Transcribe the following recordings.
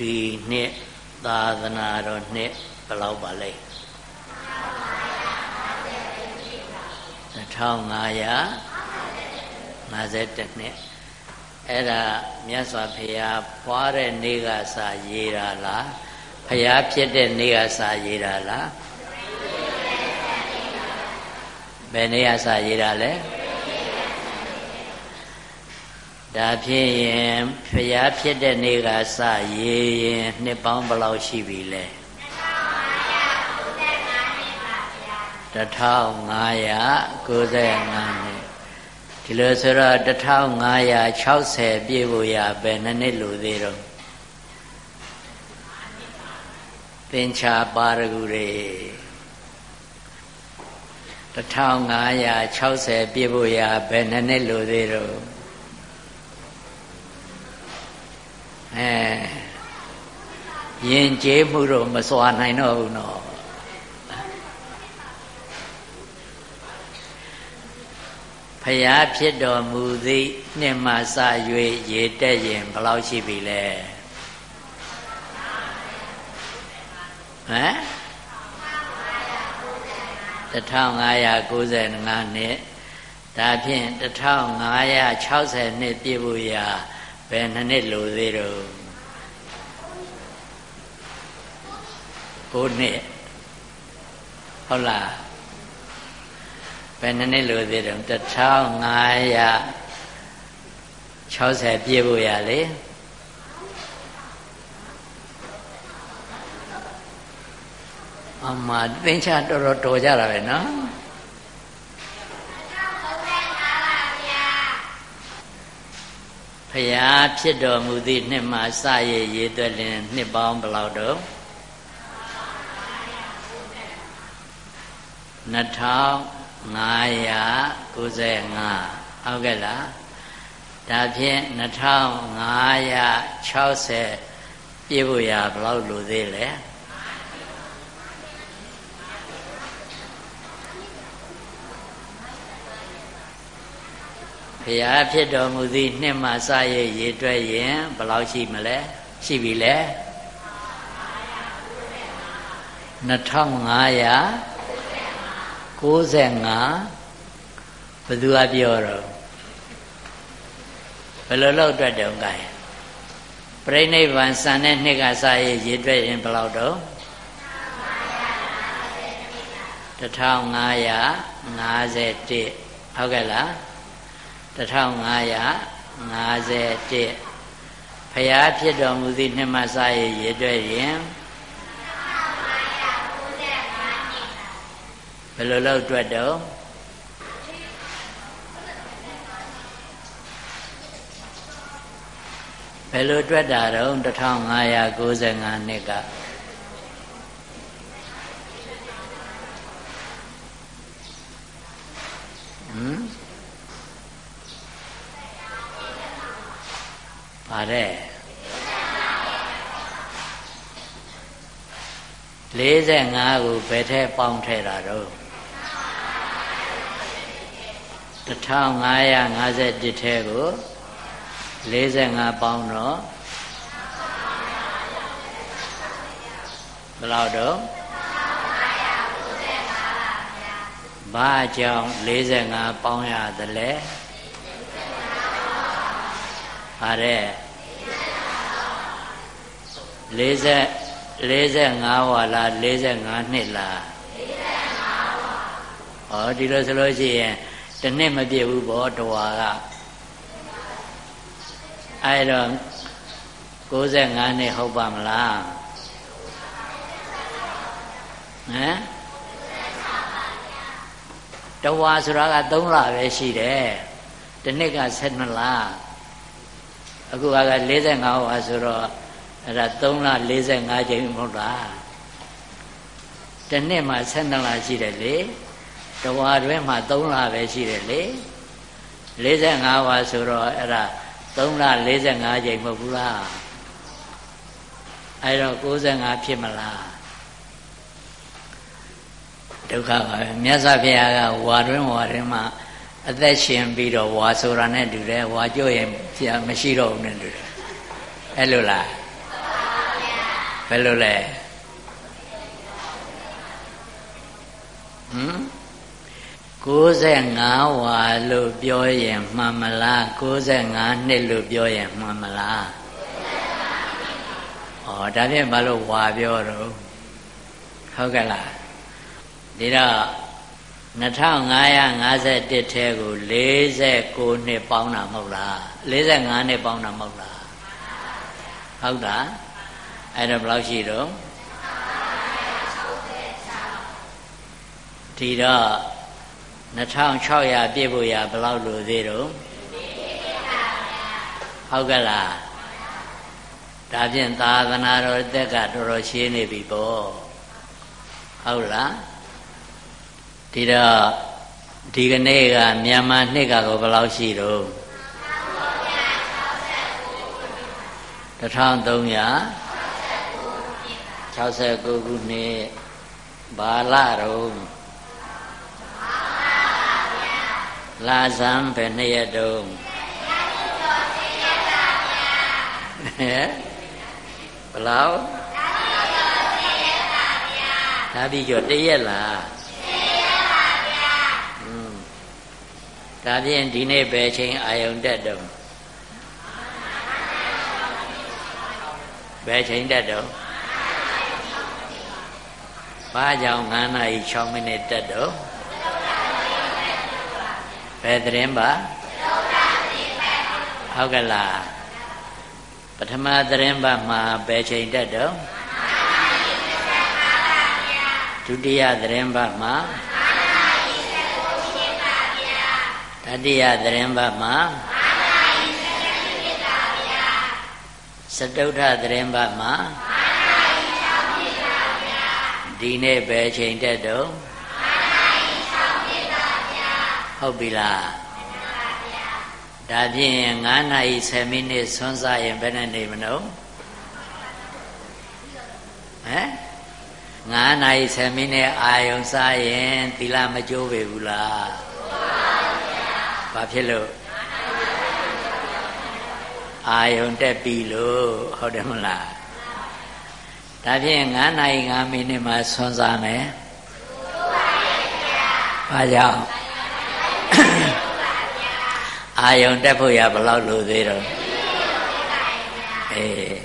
ဒီနှစ်သာသနာတော်နှစ်ဘယ်လောက်ပါလဲ1552နှစ်အဲ့ဒါမြတ်စွာဘုရားဖွားတဲ့နေ့ကစာရေးတာလားဘုရားဖြစ်တဲ့နေ့ကစာရေးတာလားဘယ်နေ့ကစာရေးတာလဲ ဒါဖြစ်ရင်ဘုရားဖြစ်တဲ့နေ့ကစရေးရင်နှစ်ပေါင်းဘယ်လောက်ရှိပြီလဲ1595နှစ်ဒီလိုဆိုတော့1560ပြည့်ဖို့ရပဲနှစ်နှစ်လိုသေးတော့သင်္ချာပါရဂုတွေ1560ပြည့်ဖို့ရပဲနှစ်နှစ်လိုသေးတော့ အဲယဉ်ကျေးမှုတော့မစွာနိုင်တော့ဘူးနော်ဖျားဖြစ်တော်မူသည့်နှစ်မှစ၍ရေတက်ရင်ဘယ်လောက်ရှိပြီလဲဟမ်1595နှစ်ဒါဖြင့်1560နှစ်ပြည့်ဖို့ရာ ဘယ်နှစ်နှစ်လိုသေးတော့9နှစ်ဟုတ်လားဘယ်နှစ်နှစ်လိုသေးတော့1560ပြည့်ဖို့ရလေအမသင်္ချာတော်တော်တော်ကြတာပဲနော် ရာဖြစ်တော်မူသည့်နှစ်မှာစရည်ရေးသွက်လင်နှစ်ပေါင်းဘယ်လောက်တော့2595ဟုတ်ကဲ့လားဒါဖြင့်2560ပြည့်ဖို့ရဘယ်လောက်လိုသေးလဲ ဘုရားဖြစ်တော်မူသည့်နှစ်မှစရရေတွက်ရင်ဘယ်လောက်ရှိမလဲရှိပြီလဲ2595ဘယ်သူကပြောတော့ဘယ်လိုလောက်တွက်တုံးကဲပြိဋိဘံစံတဲ့နှစ်ကစရရေတွက်ရင်ဘယ်လောက်တော့1551ဟုတ်ကဲ့လား 1551ဖျားဖြစ်တော်မူသည့်နှစ်မှစရည်ရည်တွေ့ရင်ဘယ်လိုလုပ်တွေ့တော့ဘယ်လိုတွေ့တာတော့1595နှစ်ကဟမ် ပါတဲ့45ကိုဘယ်ထဲပေါင်းထဲတာတော့1551ထဲကို45ပေါင်းတော့ဘယ်လောက်တော့ဘာကြောင့်45ပေါင်းရသလဲ ဟာတဲ့40 45ဝါလား45နှစ်လား45ဝါဩဒီလိုဆိုလို့ရှိရင်တစ်နှစ်မပြည့်ဘူးဗောတဝါကအဲ့တော့65နှစ်ဟုတ်ပါမလားဟမ်တဝါဆိုတာက3လပဲရှိတယ်တစ်နှစ်က12လ အခုက45ဝါဆိုတော့အဲ့ဒါ3လ45ချိန်မဟုတ်လားတစ်နှစ်မှာ12လရှိတယ်လေတဝါတွင်မှာ3လပဲရှိတယ်လေ45ဝါဆိုတော့အဲ့ဒါ3လ45ချိန်မဟုတ်ဘူးလားအဲ့တော့65ဖြစ်မလားဒုက္ခပါပဲမြတ်စွာဘုရားကဝါတွင်ဝါတွင်မှာ အသက်ရှင်ပြီးတော့ဝါဆိုတာနဲ့တူတယ်ဝါကြွရင်မရှိတော့ဘူးနဲ့တူတယ်အဲ့လိုလားဟဘယ်လိုလဲဟမ်65ဝါလို့ပြောရင်မှန်မလား65နှစ်လို့ပြောရင်မှန်မလားဩဒါဖြင့်ဘာလို့ဝါပြောတော့ဟုတ်ကဲ့လားဒီတော့ 2551ထဲကို49နှစ်ပေါင်းတာမဟုတ်လား45နှစ်ပေါင်းတာမဟုတ်လားဟုတ်တာအဲ့တော့ဘယ်လောက်ရှိတော့ဒီတော့2600ပြည့်ဖို့ရဘယ်လောက်လိုသေးတော့ဟုတ်ကဲ့လားဒါဖြင့်သာသနာတော်တက်ကတော်တော်ရှင်းနေပြီပေါ့ဟုတ်လား ဒီတော့ဒီကနေ့ကမြန်မာနှစ်ကကိုဘယ်လောက်ရှိတော့1369ခုနှစ်ဘာလတော့လာဇံဘယ်နှစ်ရက်တုံးဟဲ့ဘလောက်ဒါပြီးကျော်တရက်လား ဒါဖြင့်ဒီနေ့ပဲချိန်အာယုံတက်တော့ဘယ်ချိန်တက်တော့ဘာကြောင့်9နာရီ6မိနစ်တက်တော့ဘယ်သတင်းပါဟုတ်ကဲ့လားပထမသတင်းပတ်မှာဘယ်ချိန်တက်တော့ဒုတိယသတင်းပတ်မှာ တတိယသတင်းပတ်မှာစတုထသတင်းပတ်မှာဒီနေ့ဘယ်ချိန်တက်တော့ဟုတ်ပြီလားဒါဖြင့်9နာရီ10မိနစ်ဆွမ်းစားရင်ဘယ်နဲ့နေမလို့ဟမ်9နာရီ10မိနစ်အာယုံစားရင်သီလမကျိုးပေဘူးလား ဘာဖြစ်လို့အာယုံတက်ပြီလို့ဟုတ်တယ်မလားဒါဖြင့်9နာရီ9မိနစ်မှဆွမ်းစားမယ်ဘာကြောင့်အာယုံတက်ဖို့ရဘယ်လောက်လိုသေးတော့အေး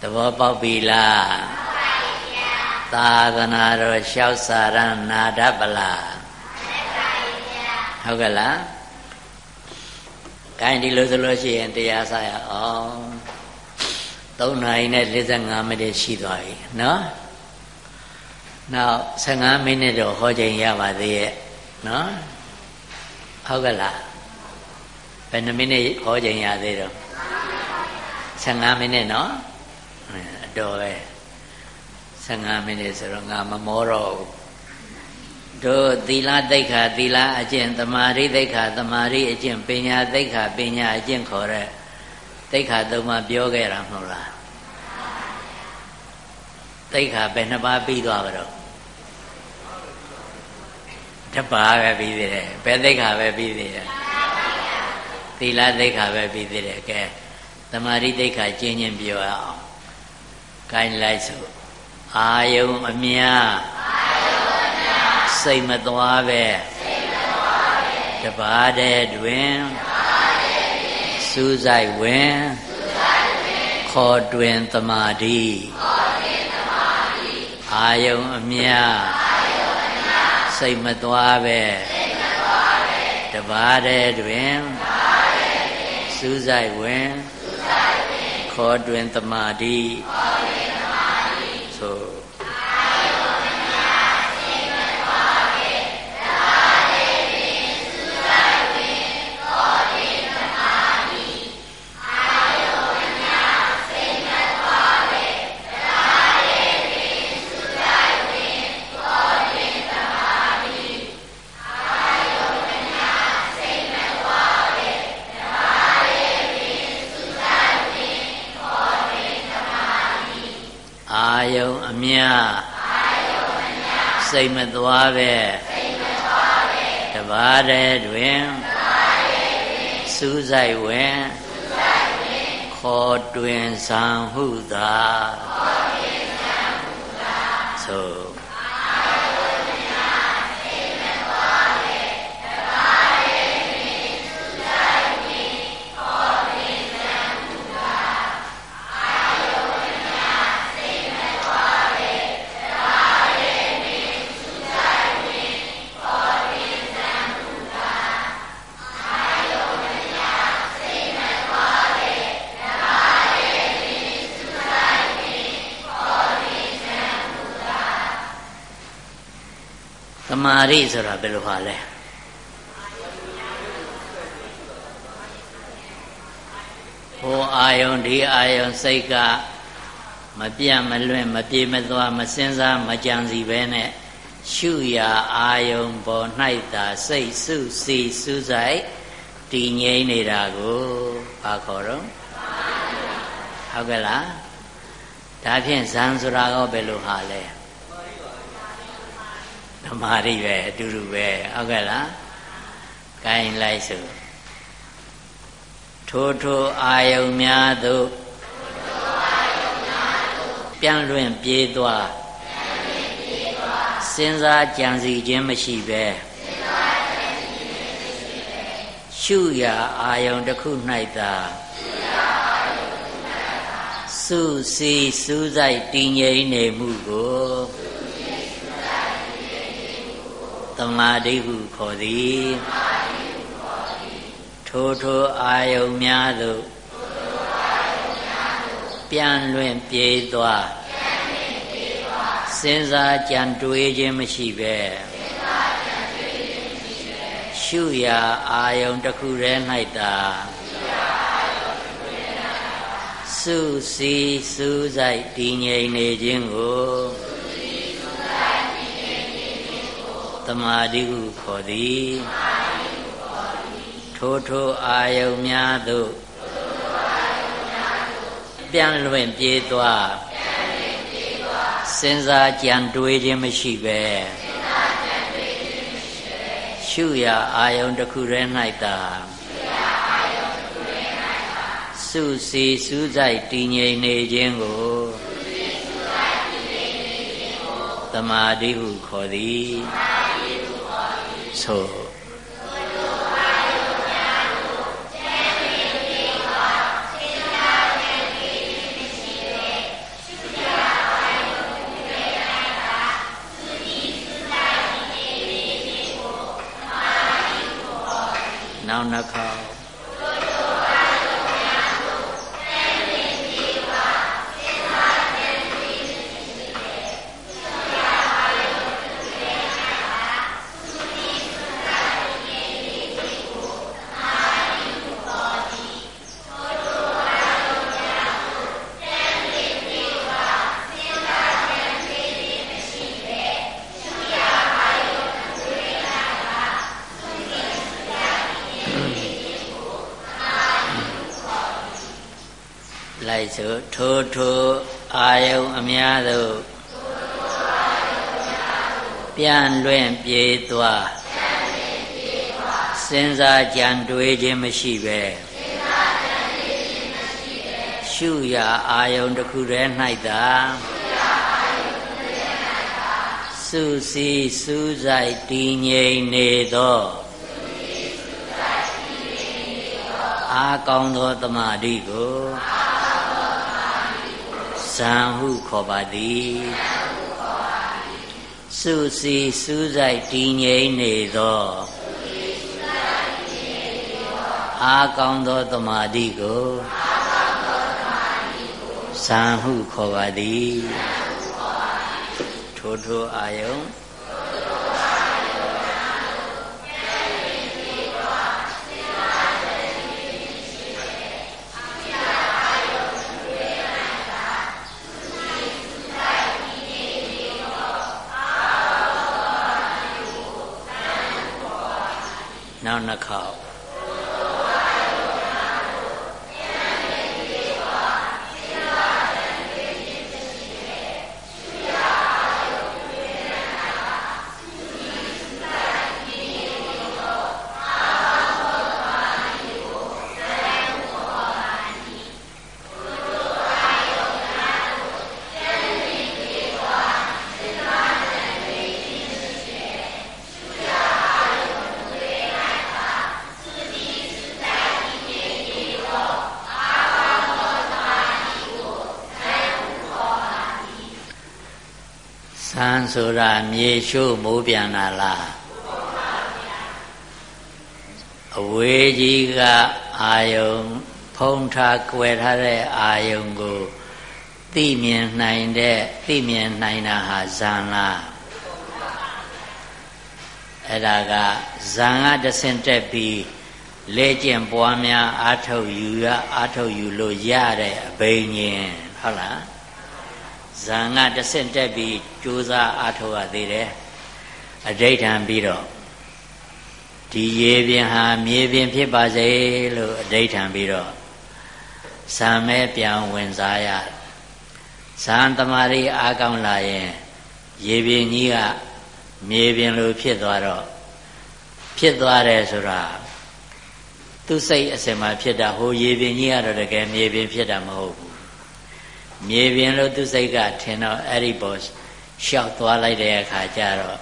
သဘောပေါက်ပြီလားသာသနာတော်လျှောက်စာရနာတတ်ပလား ဟုတ်ကဲ့လားကိုင်းဒီလိုဆိုလို့ရှိရင်တရားစားရအောင်3နာရီနဲ့45မိနစ်ရှိသွားပြီနော်နောက်15မိနစ်တော့ဟောချိန်ရပါသေးရဲ့နော်ဟုတ်ကဲ့လားဘယ်နှမိနစ်ဟောချိန်ရသေးတော့15မိနစ်နော်အတော်ပဲ15မိနစ်ဆိုတော့ငါမမောတော့ဘူး တို့သီလသိက္ခာသီလအကျင့်သမာဓိသိက္ခာသမာဓိအကျင့်ပညာသိက္ခာပညာအကျင့်ခေါ်တဲ့သိက္ခာသုံးပါးပြောခဲ့တာမဟုတ်လားသိက္ခာဘယ်နှပါးပြီးသွားကြတော့တပါးပဲပြီးသေးတယ်ဘယ်သိက္ခာပဲပြီးသေးတယ်သီလသိက္ခာပဲပြီးသေးတယ်ကဲသမာဓိသိက္ခာကျင့်ချင်းပြောရအောင်ကိုင်းလိုက်စို့အာယုံအမြ စိတ်မသွားပဲတပါးတဲ့တွင်စူးစိုက်ဝင်ခေါ်တွင်သမာဓိအာယုံအမြစိတ်မသွားပဲတပါးတဲ့တွင်စူးစိုက်ဝင်ခေါ်တွင်သမာဓိဆိုယုံ စိတ်မသွားပဲတပါးတဲ့တွင်စူးစိုက်ဝင်ခခေါ်တွင်ဇံဟုသာခေါ်တွင်ဇံဟုသာသို့ မာရိဆိုတာဘယ်လိုဟာလဲဟိုအာယုံဒီအာယုံစိတ်ကမပြတ်မလွင့်မပြေမသွားမစင်စားမကြံစီပဲနဲ့ရှုရာအာယုံပေါ်၌သာစိတ်စုစီစူးဆိုင်တည်ငြိမ်နေတာကိုဘာခေါ်တော့ဟုတ်ကဲ့လားဒါဖြင့်ဇံဆိုတာကဘယ်လိုဟာလဲဓ မ္မရိပဲအတူတူပဲဟုတ်ကဲ့လားကိုင်းလိုက်စို့ထိုးထိုးအာယုံများသို့ပြန်လွင့်ပြေးသွားစဉ်းစားကြံစီခြင်းမရှိပဲရှုရာအာယုံတစ်ခု၌သာစုစီစူးစိုက်တည်ငြိမ်နေမှုကို သမာဓိဟုခေါ်သည်ထိုထိုအာယုံများသို့ပြန်လွင့်ပြေးသွားစဉ်းစားကြံတွေးခြင်းမရှိပဲရှုရာအာယုံတစ်ခုတည်း၌သာစုစည်းစူးစိုက်တည်ငြိမ်နေခြင်းကို သမာဓိဟုခေါ်သည်ထိုထိုအာယုံများသို့ပြန်လွင့်ပြေးသွားစဉ်းစားကြံတွေးခြင်းမရှိပဲရှုရာအာယုံတစ်ခုတည်း၌သာစုစည်းစူးစိုက်တည်ငြိမ်နေခြင်းကိုသမာဓိဟုခေါ်သည် ဆိုနောက်နှခေါင်း လိုက်စို့ထိုးထိုးအာယုံအများသို့ပြန်လွင့်ပြေးသွားစဉ်းစားကြံတွေးခြင်းမရှိပဲရှုရာအာယုံတစ်ခုတည်း၌သာစုစည်းစူးစိုက်တည်ငြိမ်နေသောအာကောင်းသောတမာတိကိုဇံ ဟုခေါ်ပါသည်စုစီစူးစိုက်တည်ငြိမ်နေသောအာကောင်းသောတမာတိကိုဇံဟုခေါ်ပါသည်ထိုထိုအာယုံ နောက်နှစ်ခေါက် ဆိုတာမြေရှို့မိုးပြန်လာလားအဝေးကြီးကအာယုံဖုံးထားကွယ်ထားတဲ့အာယုံကိုသိမြင်နိုင်တဲ့သိမြင်နိုင်တာဟာဇံလားအဲ့ဒါကဇံကတဆင့်တက်ပြီးလေ့ကျင့်ပွားများအာထုတ်ယူရအာထုတ်ယူလို့ရတဲ့အဘိညာဉ်ဟုတ်လား ဇံကတဆင့်တက်ပြီးကြိုးစားအာထုတ်ရသေးတယ်အဋိဌံပြီးတော့ဒီရေပြင်ဟာမြေပြင်ဖြစ်ပါစေလို့အဋိဌံပြီးတော့ဇံမဲပြန်ဝင်စားရဇံတမာရီအားကောင်းလာရင်ရေပြင်ကြီးကမြေပြင်လိုဖြစ်သွားတော့ဖြစ်သွားတယ်ဆိုတာသူစိတ်အစင်မှာဖြစ်တာဟိုရေပြင်ကြီးကတော့တကယ်မြေပြင်ဖြစ်တာမဟုတ်ဘူး မြေပြင်လို့သူစိတ်ကထင်တော့အဲ့ဒီပေါ်ရှောက်သွားလိုက်တဲ့အခါကျတော့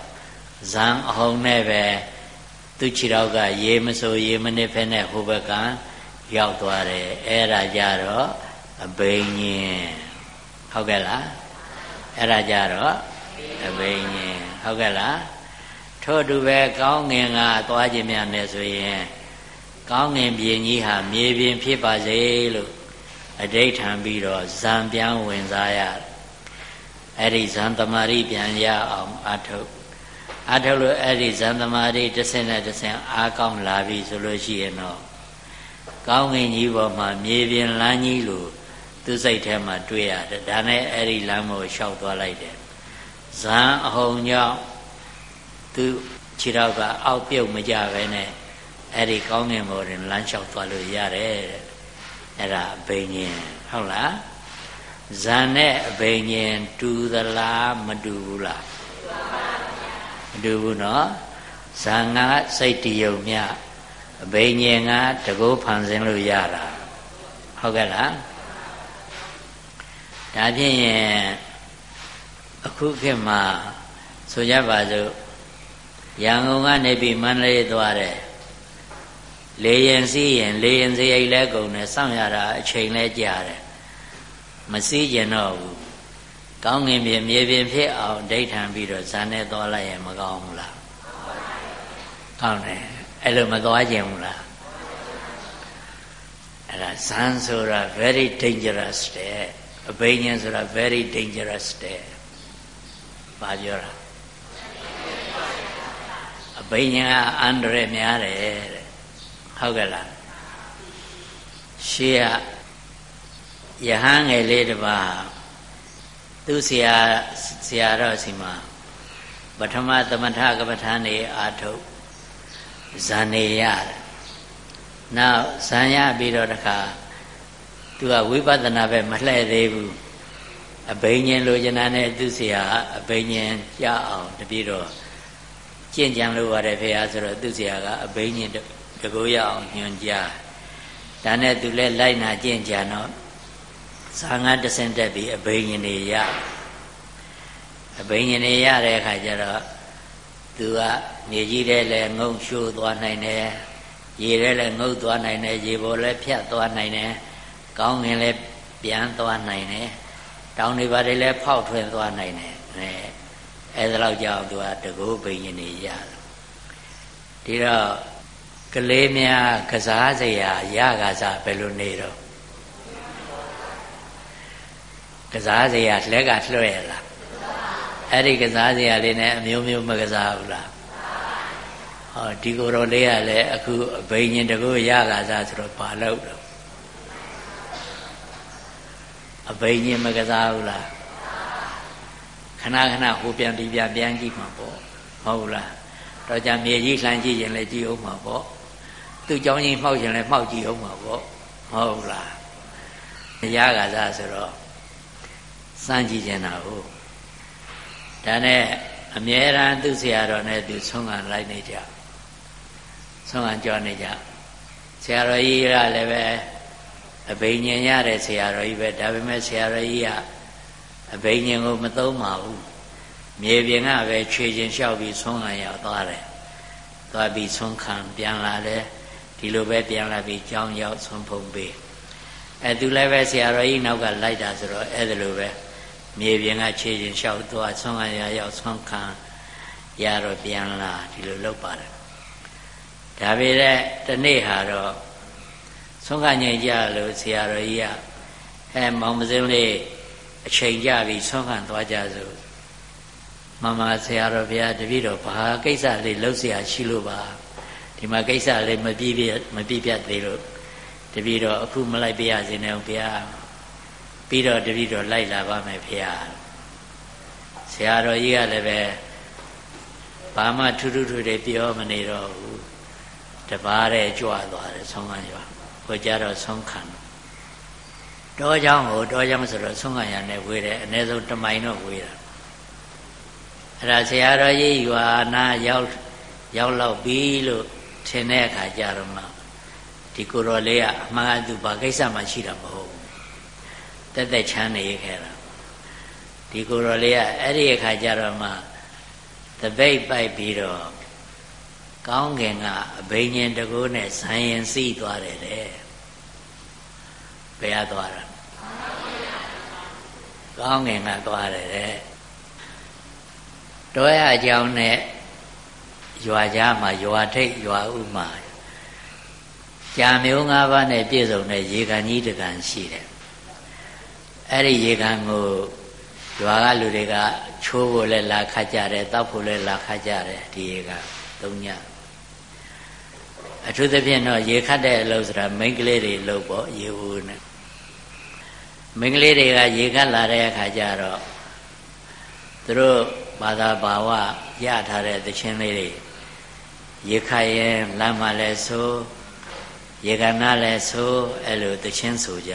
ဇံအဟုန်နဲ့ပဲသူခြေတော့ကရေမဆိုရေမနစ်ဖဲနဲ့ဟိုဘက်ကရောက်သွားတယ်အဲ့ဒါကြတော့အဘိညာဉ်ဟုတ်ကဲ့လားအဲ့ဒါကြတော့အဘိညာဉ်ဟုတ်ကဲ့လားထို့တူပဲကောင်းငင်ကသွားခြင်းများနဲ့ဆိုရင်ကောင်းငင်ပြင်ကြီးဟာမြေပြင်ဖြစ်ပါစေလို့ အဋိဌံပြီးတော့ဇံပြန်ဝင်စားရအဲ့ဒီဇံတမာရီပြန်ရအောင်အထုတ်အထုတ်လို့အဲ့ဒီဇံတမာရီတစ်ဆင့်နဲ့တစ်ဆင့်အားကောင်းလာပြီဆိုလို့ရှိရင်တော့ကောင်းငင်ကြီးပေါ်မှာမြေပြင်လမ်းကြီးလို့သူစိတ်ထဲမှာတွေ့ရတယ်ဒါနဲ့အဲ့ဒီလမ်းကိုလျှောက်သွားလိုက်တယ်ဇံအဟုန်ကြောင့်သူခြေတော့ကအောက်ပြုတ်မကြပဲနဲ့အဲ့ဒီကောင်းငင်ပေါ်တွင်လမ်းလျှောက်သွားလို့ရတယ်တဲ့ အဲ့ဒါအဘိညာဉ်ဟုတ်လားဇန်နဲ့အဘိညာဉ်တူသလားမတူဘူးလားမတူဘူးเนาะဇန်ကစိတ်တယုံမြအဘိညာဉ်ကတကောဖန်ဆင်းလို့ရတာဟုတ်ကဲ့လားဒါဖြင့်အခုခေတ်မှာဆိုကြပါစို့ရန်ကုန်ကနေပြီးမန္တလေးသွားတယ် လေရင်စီးရင်လေရင်စရိတ်လဲကုန်တယ်စောင့်ရတာအချိန်လဲကြာတယ်မစည်းကျင်တော့ဘူးကောင်းငင်ပြင်မြေပြင်ဖြစ်အောင်ဒိဋ္ဌံပြီးတော့ဇာနဲ့သွားလိုက်ရင်မကောင်းဘူးလားကောင်းတယ်အဲ့လိုမသွားကျင်ဘူးလားအဲ့ဒါဇန်ဆိုတာ very dangerous တဲ့အဘိညာဉ်ဆိုတာ very dangerous တဲ့ဘာပြောတာအဘိညာဉ်ကအန္တရာယ်များတယ်တဲ့ ဟုတ်ကဲ့လားရှေးကယဟန်ငယ်လေးတစ်ပါးသူဆရာဆရာတော်စီမှာပထမသမထကပ္ပထာနေအာထုတ်ဇန်နေရတယ်နောက်ဇန်ရပြီးတော့တခါသူကဝိပဿနာပဲမလှည့်သေးဘူးအဘိညာဉ်လိုချင်တာနဲ့သူဆရာအဘိညာဉ်ကြအောင်တပြည့်တော့ကျင့်ကြံလို့ရတယ်ဖေဟာဆိုတော့သူဆရာကအဘိညာဉ် တကူရအောင်ညွှန်ကြားဒါနဲ့သူလည်းလိုက်နာကျင့်ကြံတော့ဇာငါတဆင့်တက်ပြီးအဘိညာဉ်တွေရအဘိညာဉ်တွေရတဲ့အခါကျတော့သူကမြေကြီးထဲလည်းငုံရှိုးသွားနိုင်တယ်ရေထဲလည်းငုတ်သွားနိုင်တယ်ရေပေါ်လည်းဖြတ်သွားနိုင်တယ်ကောင်းငင်လည်းပြန်သွားနိုင်တယ်တောင်တွေဘာတွေလည်းဖောက်ထွင်းသွားနိုင်တယ်အဲအဲဒါတော့ကြောင့်သူကတကူဘိညာဉ်တွေရတယ်ဒီတော့ ကလေးများကစားစရာရကစားဘယ်လိုနေတော့ကစားစရာလက်ကလွှဲလားအဲ့ဒီကစားစရာလေးနဲ့အမျိုးမျိုးမကစားဘူးလားဟောဒီကိုယ်တော်လေးကလည်းအခုအဘိညာဉ်တကူရကစားဆိုတော့ဘာလို့တော့အဘိညာဉ်မကစားဘူးလားခဏခဏဟိုပြန်ဒီပြန်ပြန်ကြည့်မှာပေါ့ဟုတ်လားတော့ကြမြေကြီးလှမ်းကြည့်ရင်လည်းကြည့်အောင်မှာပေါ့ သူ့เจ้าကြီးမှောက်ရင်လည်းမှောက်ကြည့်အောင်မှာပေါ့ဟုတ်လားရကစားဆိုတော့စမ်းကြည့်ကြတာဟုတ်ဒါနဲ့အမြဲတမ်းသူ့ဆရာတော်နဲ့သူဆုံးခံလိုက်နေကြဆုံးခံကြောနေကြဆရာတော်ကြီးကလည်းပဲအဘိညာဉ်ရတဲ့ဆရာတော်ကြီးပဲဒါပေမဲ့ဆရာတော်ကြီးကအဘိညာဉ်ကိုမသုံးပါဘူးမြေပြင်ကပဲခြေချင်းလျှောက်ပြီးဆုံးခံရောက်သွားတယ်သွားပြီးဆုံးခံပြန်လာတယ် ဒီလိုပဲပြန်လာပြီးကြောင်းရောက်ဆုံးဖုံးပေးအဲသူလည်းပဲဆရာတော်ကြီးနောက်ကလိုက်တာဆိုတော့အဲ့ဒါလိုပဲ မြေပြင်ကခြေချင်းလျှောက်သွားဆွမ်းခံရရောက်ဆွမ်းခံရတော့ပြန်လာဒီလိုလုပ်ပါတယ်ဒါပေမဲ့တနေ့ဟာတော့ဆွမ်းခံငြိမ်ကြလို့ဆရာတော်ကြီးကအဲမောင်မစင်းလေးအချိန်ကြပြီဆွမ်းခံသွားကြစို့မမဆရာတော်ဘုရားတပည့်တော်ဘာကိစ္စလေးလှုပ်เสียရှိလို့ပါ ဒီမှာကိစ္စလေးမပြည့်ပြည့်မပြည့်ပြတ်သေးလို့တပည့်တော်အခုမလိုက်ပြရစေနဲ့ဘုရားပြီးတော့တပည့်တော်လိုက်လာပါမယ်ဘုရားဆရာတော်ကြီးကလည်းပဲဘာမှထူးထူးထူးတွေပြောမနေတော့ဘူးတပါးတဲ့ကြွသွားတယ်ဆုံးခံရွာဟိုကြတော့ဆုံးခံတောเจ้าကိုတောเจ้าဆိုတော့ဆုံးခံရနဲ့ဝေးတယ်အနည်းဆုံးတမိုင်တော့ဝေးတာအဲ့ဒါဆရာတော်ကြီးရွာနာရောက်ရောက်လောက်ပြီလို့ ထင်တဲ့အခါကျတော့မှဒီကိုတော်လေးကအမှန်တူဘာကိစ္စမှရှိတာမဟုတ်ဘူးတက်တက်ချမ်းနေခဲ့တာဒီကိုတော်လေးကအဲ့ဒီအခါကျတော့မှတပိတ်ပိုက်ပြီးတော့ကောင်းကင်ကအဘိညာဉ်တကူနဲ့ဇံရင်စီးသွားတယ်တဲ့ဘယ်ရသွားတာကောင်းကင်ကသွားတယ်တဲ့တောရအကြောင်းနဲ့ ရွာကြားမှာရွာထိတ်ရွာဥမှာကြာမျိုး၅ပါးနဲ့ပြည့်စုံတဲ့ရေကန်ကြီးတကန်ရှိတယ်အဲ့ဒီရေကန်ကိုရွာကလူတွေကချိုးဖို့လည်းလာခတ်ကြတယ်တောက်ဖို့လည်းလာခတ်ကြတယ်ဒီရေကန်သုံးညအထူးသဖြင့်တော့ရေခတ်တဲ့အလုပ်ဆိုတာမိန်းကလေးတွေလုပ်ပေါ့ရေဦးနဲ့မိန်းကလေးတွေကရေခတ်လာတဲ့အခါကျတော့သူတို့ဘာသာဘာဝရထားတဲ့သချင်းလေးတွေ ရေခတ်ရင်လမ်းမှာလဲဆိုရေကနာလဲဆိုအဲ့လိုသချင်းဆိုကြ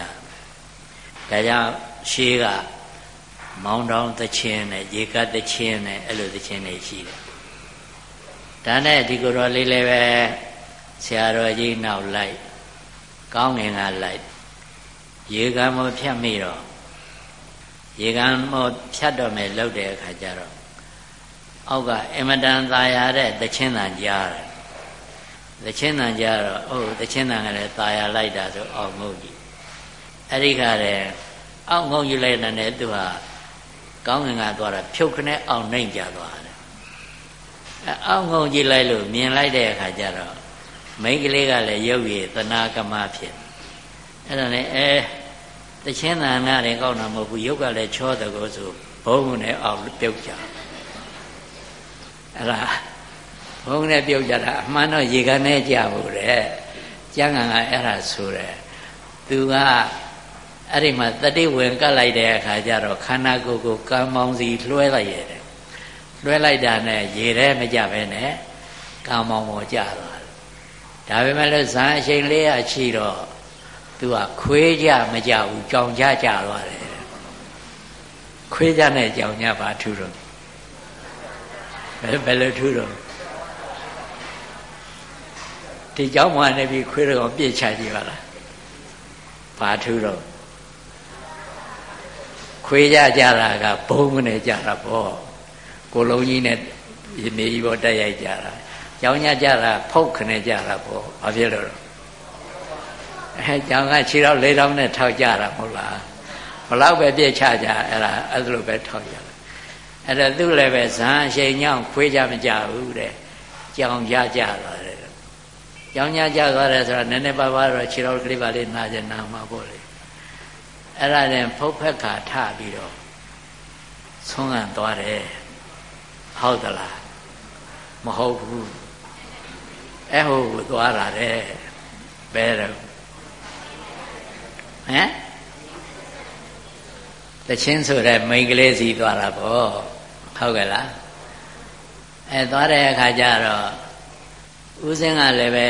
ဒါကြောင့်ရှေးကမောင်းတောင်းသချင်းနဲ့ရေကတ်သချင်းနဲ့အဲ့လိုသချင်းတွေရှိတယ်ဒါနဲ့ဒီကိုယ်တော်လေးလည်းပဲဆရာတော်ကြီးနောက်လိုက် ကောင်းငင်ကလိုက် ရေကံမဖြတ်မိတော့ရေကံမဖြတ်တော့မယ်လောက်တဲ့အခါကျတော့ အောက်ကအင်မတန်သာယာတဲ့သချင်းတန်ကြားတယ်သချင်းတန်ကြားတော့အိုးသချင်းတန်ကလည်းသာယာလိုက်တာဆိုအောက်ငုတ်ကြီးအဲ့ဒီခါတဲ့အောက်ငုတ်ကြီးလိုက်တဲ့သူဟာကောင်းငင်ကသွားတာဖြုတ်ခနဲ့အောက်နှိမ့်ကြသွားတယ်အဲအောက်ငုတ်ကြီးလိုက်လို့မြင်လိုက်တဲ့အခါကျတော့မိန်းကလေးကလည်းရုပ်ရည်သနာကမဖြစ်အဲ့ဒါနဲ့အဲတချင်းတန်နာတယ်ကောက်တာမဟုတ်ဘူးရုပ်ကလည်းချောတကောဆိုဘုံနဲ့အောက်ပြုတ်ကြ အဲ့ဒါဘုံနဲ့ပြုတ်ကြတာအမှန်တော့ရေကန်နဲ့ကြဖို့တဲ့ကျမ်းဂန်ကအဲ့ဒါဆိုတယ်သူကအဲ့ဒီမှာတတိဝင်ကတ်လိုက်တဲ့အခါကျတော့ခန္ဓာကိုယ်ကိုကံမောင်းစီလွှဲလိုက်ရတယ်လွှဲလိုက်တာနဲ့ရေထဲမကြပဲနဲ့ကံမောင်းပေါ်ကြသွားတယ်ဒါပေမဲ့လည်းဇာအချိန်လေးရချီတော့သူကခွေးကြမကြဘူးကြောင်ကြကြသွားတယ်ခွေးကြနဲ့ကြောင်ကြပါထူတော့ ဘယ်လိုထူတော့ဒီเจ้าမနေပြီးခွေးတော်ပြစ်ချကြည့်ပါလားဘာထူတော့ခွေးကြကြတာကဘုံမနဲ့ကြတာပေါ့ကိုလုံးကြီးနဲ့မြေကြီးပေါ်တက်ရိုက်ကြတာကြောင်ညကြတာဖုတ်ခနဲ့ကြတာပေါ့ဘာဖြစ်လို့အဲကြောင်ကခြေတော့၄တောင်းနဲ့ထောက်ကြတာမဟုတ်လားဘလောက်ပဲပြည့်ချကြအဲ့ဒါအဲ့လိုပဲထောက်ကြတယ် အဲ့ဒါသူ့လည်းပဲဇာအရှိန်ညောင်းခွေးကြမကြဘူးတဲ့ကြောင်ကြကြသွားတယ်ကြောင်ကြကြသွားတယ်ဆိုတော့နည်းနည်းပါးပါးတော့ခြေတော်ကလေးပါလေးနာကျင်နာမှာပေါ့လေအဲ့ဒါနဲ့ဖုတ်ဖက်ခါထပြီးတော့ဆုံးခံသွားတယ်ဟုတ်သလားမဟုတ်ဘူးအဲ့ဟိုကိုသွားတာတဲ့ဘယ်တော့ဟမ်တချင်းဆိုတဲ့မိန်းကလေးစီသွားတာပေါ့ ဟုတ်ကဲ့လားအဲသွားတဲ့အခါကျတော့ဦးစင်းကလည်းပဲ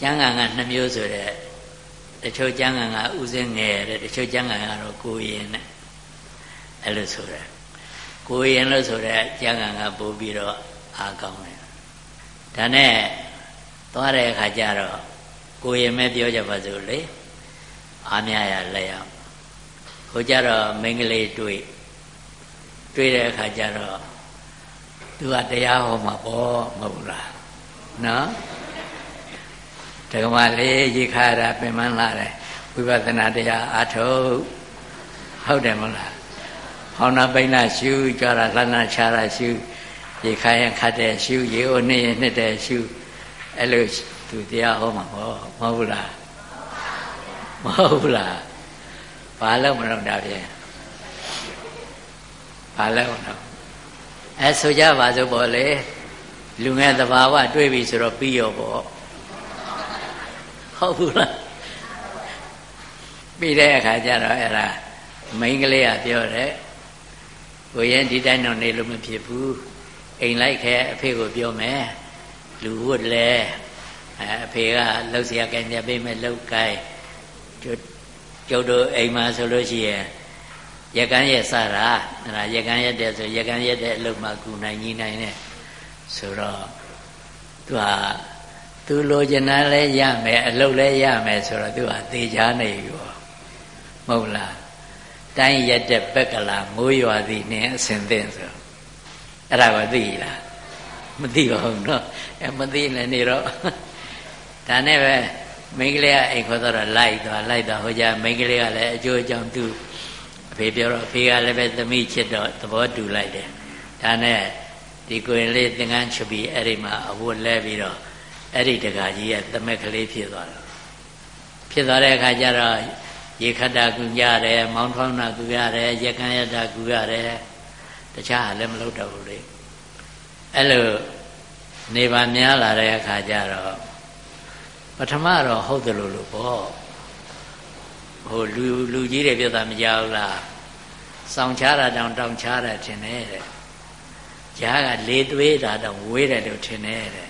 ကျမ်းဂန်ကနှမျိုးဆိုတဲ့တချို့ကျမ်းဂန်ကဦးစင်းငယ်တဲ့တချို့ကျမ်းဂန်ကတော့ကိုရင်နဲ့အဲ့လိုဆိုတယ်ကိုရင်လို့ဆိုတဲ့ကျမ်းဂန်ကပို့ပြီးတော့အားကောင်းတယ်ဒါနဲ့သွားတဲ့အခါကျတော့ကိုရင်ပဲပြောကြပါစို့လေအားများရလက်ရဟိုကြတော့မိန်းကလေးတွေ့ တွေ့တဲ့အခါကျတော့သူကတရားဟောမှာပေါ့မဟုတ်လားနော်ဓမ္မလေးရေခါရပင်မလာတယ်ဝိပဿနာတရားအာထုတ်ဟုတ်တယ်မဟုတ်လားဟောင်းနာပိဏရှုကြွားတာလှမ်းချတာရှုရေခိုင်းရင်ခတ်တယ်ရှုရေအိုနေရင်နှစ်တယ်ရှုအဲ့လိုသူတရားဟောမှာဟောမဟုတ်ဘူးလားမဟုတ်ဘူးလားဘာလို့မလုပ်တာပြန် ဘာလို့မလုပ်အဲဆိုကြပါစို့ပေါ့လေလူငယ်သဘာဝတွေ့ပြီဆိုတော့ပြီးရောပေါ့ဟုတ်ဘူးလားပြီးတဲ့အခါကျတော့အဲ့ဒါမိန်းကလေးကပြောတယ်ကိုရင်ဒီတိုင်းတော့နေလို့မဖြစ်ဘူးအိမ်လိုက်ခဲအဖေကိုပြောမယ်လူဝတ်လဲအဲအဖေကလှုပ်เสียကြင်ပြပေးမယ်လှုပ်ကြိုင်ကျုပ်တို့အိမ်မှာဆိုလို့ရှိရင် ရကန်းရက်စတာအဲ့ဒါရကန်းရက်တဲ့ဆိုရကန်းရက်တဲ့အလုပ်မှကူနိုင်ကြီးနိုင်တဲ့ဆိုတော့သူဟာသူလိုချင်တာလဲရမယ်အလုပ်လဲရမယ်ဆိုတော့သူဟာသေချာနေရောမဟုတ်လားတိုင်းရက်တဲ့ပက်ကလာမိုးရွာသည်နဲ့အစင်သင့်ဆိုအဲ့ဒါကိုသိလားမသိပါဘူးเนาะအဲမသိလည်းနေတော့ဒါနဲ့ပဲမိန်းကလေးကအိမ်ခေါ်တော့လိုက်သွားလိုက်သွားဟိုကြမိန်းကလေးကလည်းအကျိုးအကြောင်းသူ အဖေပြောတော့အဖေကလည်းပဲသမီးချစ်တော့သဘောတူလိုက်တယ်ဒါနဲ့ဒီကိုရင်လေးသင်္ကန်းချုပ်ပြီးအဲ့ဒီမှာအဝတ်လဲပြီးတော့အဲ့ဒီတကာကြီးရဲ့သမက်ကလေးဖြစ်သွားတယ်ဖြစ်သွားတဲ့အခါကျတော့ရေခတ်တာကူကြတယ်မောင်းထောင်းတာကူရတယ်ရကန်ရတာကူရတယ်တခြားလည်းမလုပ်တော့ဘူးလေအဲ့လိုနေပါများလာတဲ့အခါကျတော့ပထမတော့ဟုတ်တယ်လို့လို့ပေါ့ ဟိုလူလူကြီးတွေပြောတာမကြောက်လားစောင့်ချတာတောင်တောင်ချတာထင်တယ်တဲ့ကြားကလေသွေးတာတော့ဝေးတယ်လို့ထင်တယ်တဲ့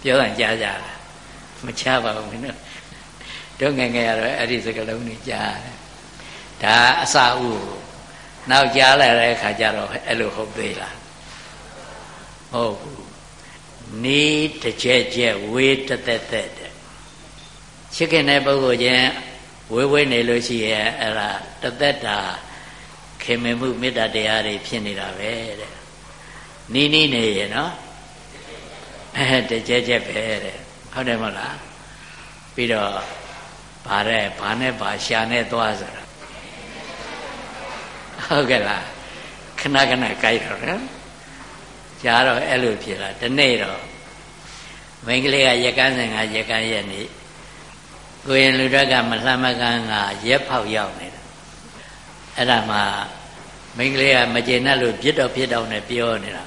ပြောတာကြားကြလားမချပါဘူးနော်တို့ငယ်ငယ်ရတော့အဲ့ဒီစကလုံးတွေကြားတယ်ဒါအစဥနောက်ကြားလာတဲ့အခါကျတော့အဲ့လိုဟုတ်သေးလားဟုတ်ဘူးနေတကြက်ကြက်ဝေးတသက်သက်တဲ့ချစ်ခင်တဲ့ပုဂ္ဂိုလ်ချင်း ဝေးဝေးနေလို့ရှိရဲ့အဲ့ဒါတသက်တာခင်မင်မှုမေတ္တာတရားတွေဖြစ်နေတာပဲတဲ့နီးနီးနေရဲ့နော်အဲတကြက်ကြက်ပဲတဲ့ဟုတ်တယ်မဟုတ်လားပြီးတော့ဗါတဲ့ဘာနဲ့ဗါရှာနဲ့သွားဆိုတာဟုတ်ကဲ့လားခဏခဏကြိုက်တော့နော်ကြားတော့အဲ့လိုဖြစ်လာဒီနေ့တော့မိန်းကလေးကရက်ကန်းစင်ကရက်ကန်းရက်နေ ကိုရင်လူတွေကမလှမ်းမကန်းကရက်ဖောက်ရောက်နေတာအဲ့ဒါမှမိန်းကလေးကမကျေနပ်လို့ပြစ်တော့ပြစ်တော့နဲ့ပြောနေတာ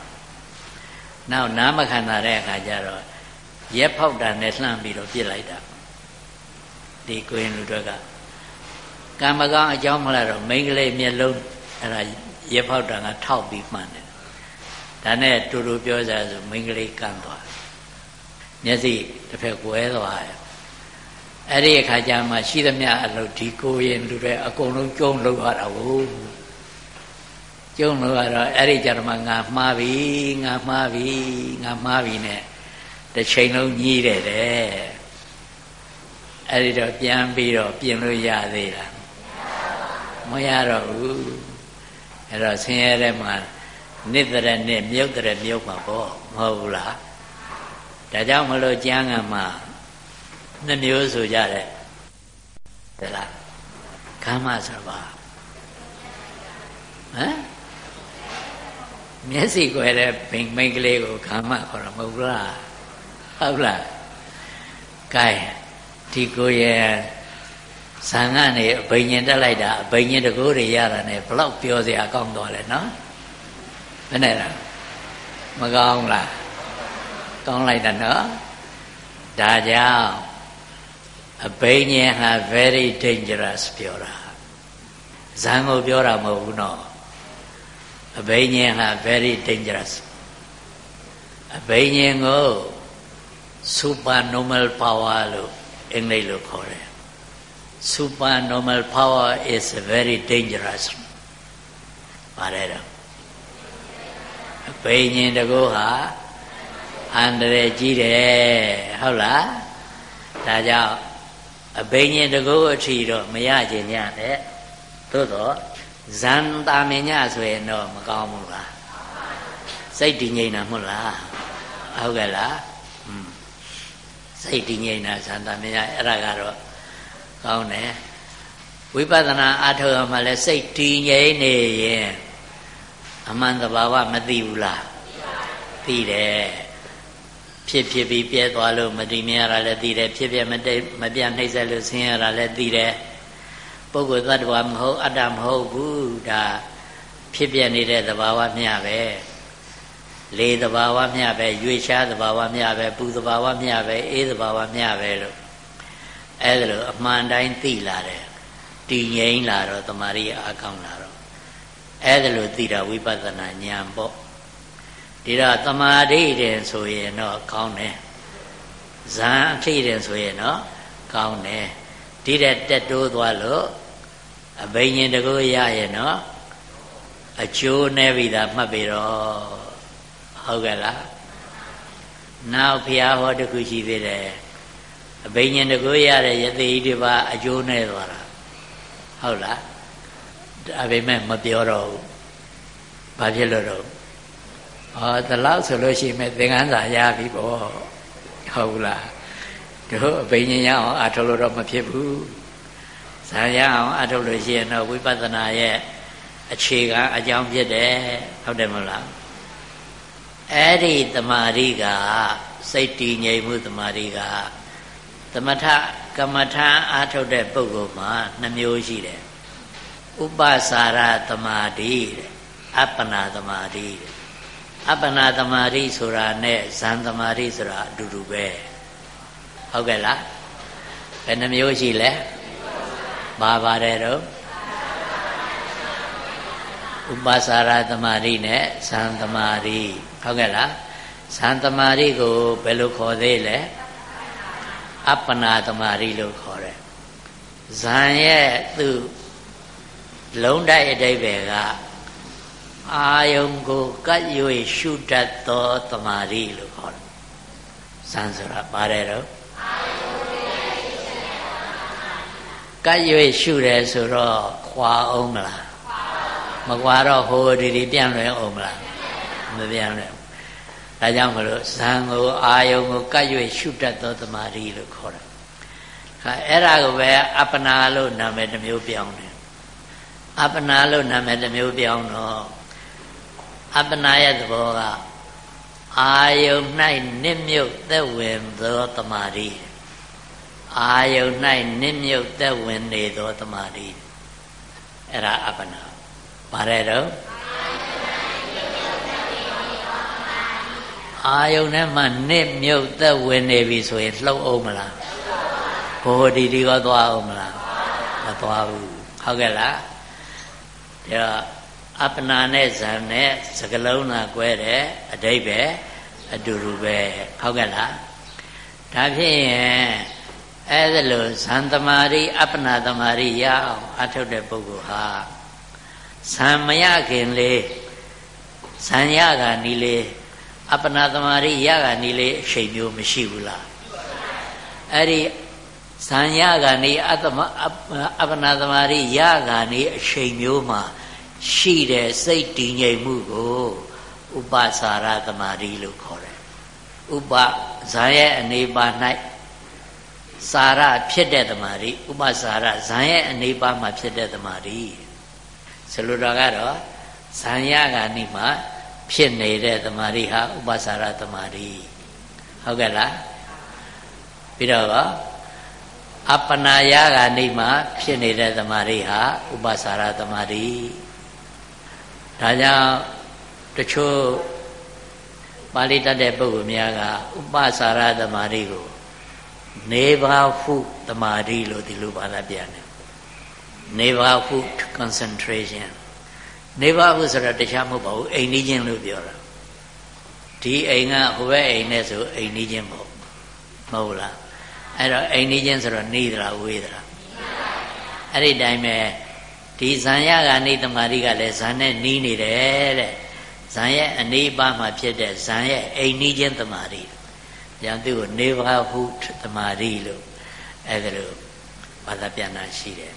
နောက်နားမခံတာတဲ့အခါကျတော့ရက်ဖောက်တာနဲ့လှမ်းပြီးတော့ပြစ်လိုက်တာဒီကိုရင်လူတွေကကံမကောင်းအကြောင်းမလားတော့မိန်းကလေးမျက်လုံးအဲ့ဒါရက်ဖောက်တာကထောက်ပြီးမှန်တယ်ဒါနဲ့တူတူပြောကြဆိုမိန်းကလေးကန်းသွားမျက်စိတစ်ဖက်ကွဲသွားတယ် အဲ့ဒီအခါကျမှရှိသမျှအလုပ်ဒီကိုရင်လူတွေအကုန်လုံးကျုံလောက်ရတာကိုကျုံလောက်ရတော့အဲ့ဒီကြတော့မှငါမှားပြီငါမှားပြီငါမှားပြီနဲ့တစ်ချိန်လုံးညှိတယ်တဲ့အဲ့ဒီတော့ပြန်ပြီးတော့ပြင်လို့ရသေးလားမရတော့ဘူးအဲ့တော့ဆင်းရဲတဲ့မှာနှစ်တရနဲ့မြုပ်တရမြုပ်မှာပေါ့မဟုတ်ဘူးလားဒါကြောင့်မလို့ကျမ်းဂန်မှာ နှမျိုးဆိုကြတယ်ဟဲ့လားခမ်းမဆိုပါဟမ်မျက်စိကွယ်တဲ့ဘိမ်မိန်ကလေးကိုခမ်းမခေါ်တာမဟုတ်လားဟုတ်လားကဲဒီကိုရဲ့ဇံကနေအဘိညာဉ်တက်လိုက်တာအဘိညာဉ်တကိုးတွေရတာ ਨੇ ဘလောက်ပြောစရာကောင်းသွားလဲနော်ဘယ်နဲ့လဲမကောင်းလားကောင်းလိုက်တာနော်ဒါကြောင့် အဘိညာဉ်ဟာ very dangerous ပြောတာဇံကိုပြောတာမဟုတ်ဘူးနော်အဘိညာဉ်ဟာ very dangerous အဘိညာဉ်ကို super normal power လို့အင်္ဂလိပ်လိုခေါ်တယ် super normal power is very dangerous ပါတယ်တော့အဘိညာဉ်တကောဟာအန္တရာယ်ကြီးတယ်ဟုတ်လားဒါကြောင့် အဘိညာဉ်တကောအထီတော့မရခြင်းညတဲ့သို့တော့ဇန်တာမင်ညဆိုရင်တော့မကောင်းဘူးလားစိတ်တည်ငြိမ်တာမဟုတ်လားဟုတ်ကဲ့လားอืมစိတ်တည်ငြိမ်တာဇန်တာမင်ညအဲ့ဒါကတော့ကောင်းတယ်ဝိပဿနာအထောက်အမှလည်းစိတ်တည်ငြိမ်နေရင်အမှန်တဘာဝမသိဘူးလားသိတယ် ဖြစ်ဖြစ်ပြီးပြဲသွားလို့မတည်မြဲရတာလည်းသိတယ်ဖြစ်ဖြစ်မတိတ်မပြတ်နှိမ့်ဆက်လို့ဆင်းရတာလည်းသိတယ်ပုဂ္ဂိုလ်သတ္တဝါမဟုတ်အတ္တမဟုတ်ဘူးဒါဖြစ်ပြနေတဲ့သဘာဝမျှပဲလေသဘာဝမျှပဲရွေရှားသဘာဝမျှပဲပူသဘာဝမျှပဲအေးသဘာဝမျှပဲလို့အဲ့ဒါလိုအမှန်တိုင်းသိလာတယ်တည်ငြိမ်လာတော့တမာရီအားကောင်းလာတော့အဲ့ဒါလိုသိတာဝိပဿနာဉာဏ်ပေါ့ ဒီတော့တမာရိတယ်ဆိုရင်တော့ကောင်းတယ်ဇံအဖြစ်တယ်ဆိုရင်တော့ကောင်းတယ်ဒီတဲ့တက်တိုးသွားလို့အဘိညာဉ်တကူရရဲ့နော်အကျိုးနဲ့ပြီးသားမှတ်ပြီးတော့ဟုတ်ကဲ့လားနောက်ဘုရားဟောတခုရှိသေးတယ်အဘိညာဉ်တကူရတဲ့ယသိဒီပါအကျိုးနဲ့သွားတာဟုတ်လားဒါပေမဲ့မပြောတော့ဘူးဘာဖြစ်လို့တော့ ဟောဒီလောက်ဆိုလို့ရှိရင်သင်္ကန်းစာရပြီပေါ့ဟုတ်လားတို့အဘိညာဉ်ရအောင်အထုတ်လို့တော့မဖြစ်ဘူးဇာရအောင်အထုတ်လို့ရှိရင်တော့ဝိပဿနာရဲ့အခြေခံအကြောင်းဖြစ်တယ်ဟုတ်တယ်မဟုတ်လားအဲ့ဒီတမာရီကစိတ်တည်ငြိမ်မှုတမာရီကသမထကမ္မထာအာထုတ်တဲ့ပုဂ္ဂိုလ်မှာနှမျိုးရှိတယ်ဥပစာရတမာတိတဲ့အပ္ပနာတမာတိတဲ့ အပ္ပနာတမာတိဆိုတာနဲ့ဇန်တမာတိဆိုတာအတူတူပဲဟုတ်ကဲ့လားဘယ်နှမျိုးရှိလဲဘာပါတယ်တော့ဥပစာရတမာတိနဲ့ဇန်တမာတိဟုတ်ကဲ့လားဇန်တမာတိကိုဘယ်လိုခေါ်သေးလဲအပ္ပနာတမာတိလို့ခေါ်တယ်ဇန်ရဲ့သူလုံးတိုက်အတိပ္ပယ်က အာယုံကိုကတ်၍ရှုတတ်သောတမာတိလို့ခေါ်တယ်ဇန်ဆိုတာပါတယ်တော့ကတ်၍ရှုတယ်ဆိုတော့ခွာအောင်မလားမခွာတော့ဟိုဒီဒီပြန်လွယ်အောင်မလားမပြန်လွယ်ဒါကြောင့်မလို့ဇံကိုအာယုံကိုကတ်၍ရှုတတ်သောတမာရီလို့ခေါ်တယ်ခါအဲ့ဒါကိုပဲအပ္ပနာလို့နာမည်တစ်မျိုးပြောင်းတယ်အပ္ပနာလို့နာမည်တစ်မျိုးပြောင်းတော့ အပ္ပနာရဲ့သဘောကအာယုံ၌နစ်မြုပ်သက်ဝင်သောတမာရီအာယုံ၌နစ်မြုပ်သက်ဝင်နေသောတမာရီအဲ့ဒါအပ္ပနာပါတယ်တော့အာယုန်ထဲမှာနစ်မြုပ်သက်ဝင်နေပြီဆိုရင်လှုပ်အောင်မလားဘိုးဒီဒီကသွားအောင်မလားမသွားဘူးဟုတ်ကဲ့လားဒါ အပနာနဲ့ဇံနဲ့စကလုံးသာကွဲတယ်အတိတ်ပဲအတူတူပဲဟုတ်ကဲ့လားဒါဖြစ်ရင်အဲ့ဒါလို့ဇံတမာရီအပနာတမာရီရအောင်အထုတ်တဲ့ပုဂ္ဂိုလ်ဟာဇံမရခင်လေဇံရကနီလေအပနာတမာရီရကနီလေအချိန်မျိုးမရှိဘူးလားအဲ့ဒီဇံရကနေအတမအပနာတမာရီရကနေအချိန်မျိုးမှာ ရှိတဲ့စိတ်တည်ငြိမ်မှုကိုဥပစာရသမารိလို့ခေါ်တယ်ဥပဇာရဲ့အနေပါ၌စာရဖြစ်တဲ့သမารိဥပစာရဇံရဲ့အနေပါမှာဖြစ်တဲ့သမารိဆိုလိုတာကတော့ဇံရကနီးမှာဖြစ်နေတဲ့တမာရီဟာဥပစာရတမာရီဟုတ်ကဲ့လားပြီးတော့အပ္ပနာယကနေမှဖြစ်နေတဲ့တမာရီဟာဥပစာရတမာရီ ဒါကြောင့်တချို့ပါဠိတတ်တဲ့ပုဂ္ဂိုလ်များကဥပစာရတမာရီကိုနေဘာဟုတမာရီလို့ဒီလိုဘာသာပြန်တယ်နေဘာဟု concentration နေပါဘူးဆိုတော့တရားမဟုတ်ပါဘူးအိမ်နီးချင်းလို့ပြောတာဒီအိမ်ကဟိုဘက်အိမ်နဲ့ဆိုအိမ်နီးချင်းမဟုတ်မဟုတ်လားအဲ့တော့အိမ်နီးချင်းဆိုတော့နေသလားဝေးသလားအဲ့ဒီတိုင်းပဲ ဒီဇံရကနေတမာရီကလည်းဇံနဲ့နီးနေတယ်တဲ့ဇံရဲ့အနိပါမှာဖြစ်တဲ့ဇံရဲ့အိမ်နီးချင်းတမာရီ။ညာသူ့ကိုနေဘာဟုတမာရီလို့အဲ့ဒါလို့ဘာသာပြန်တာရှိတယ်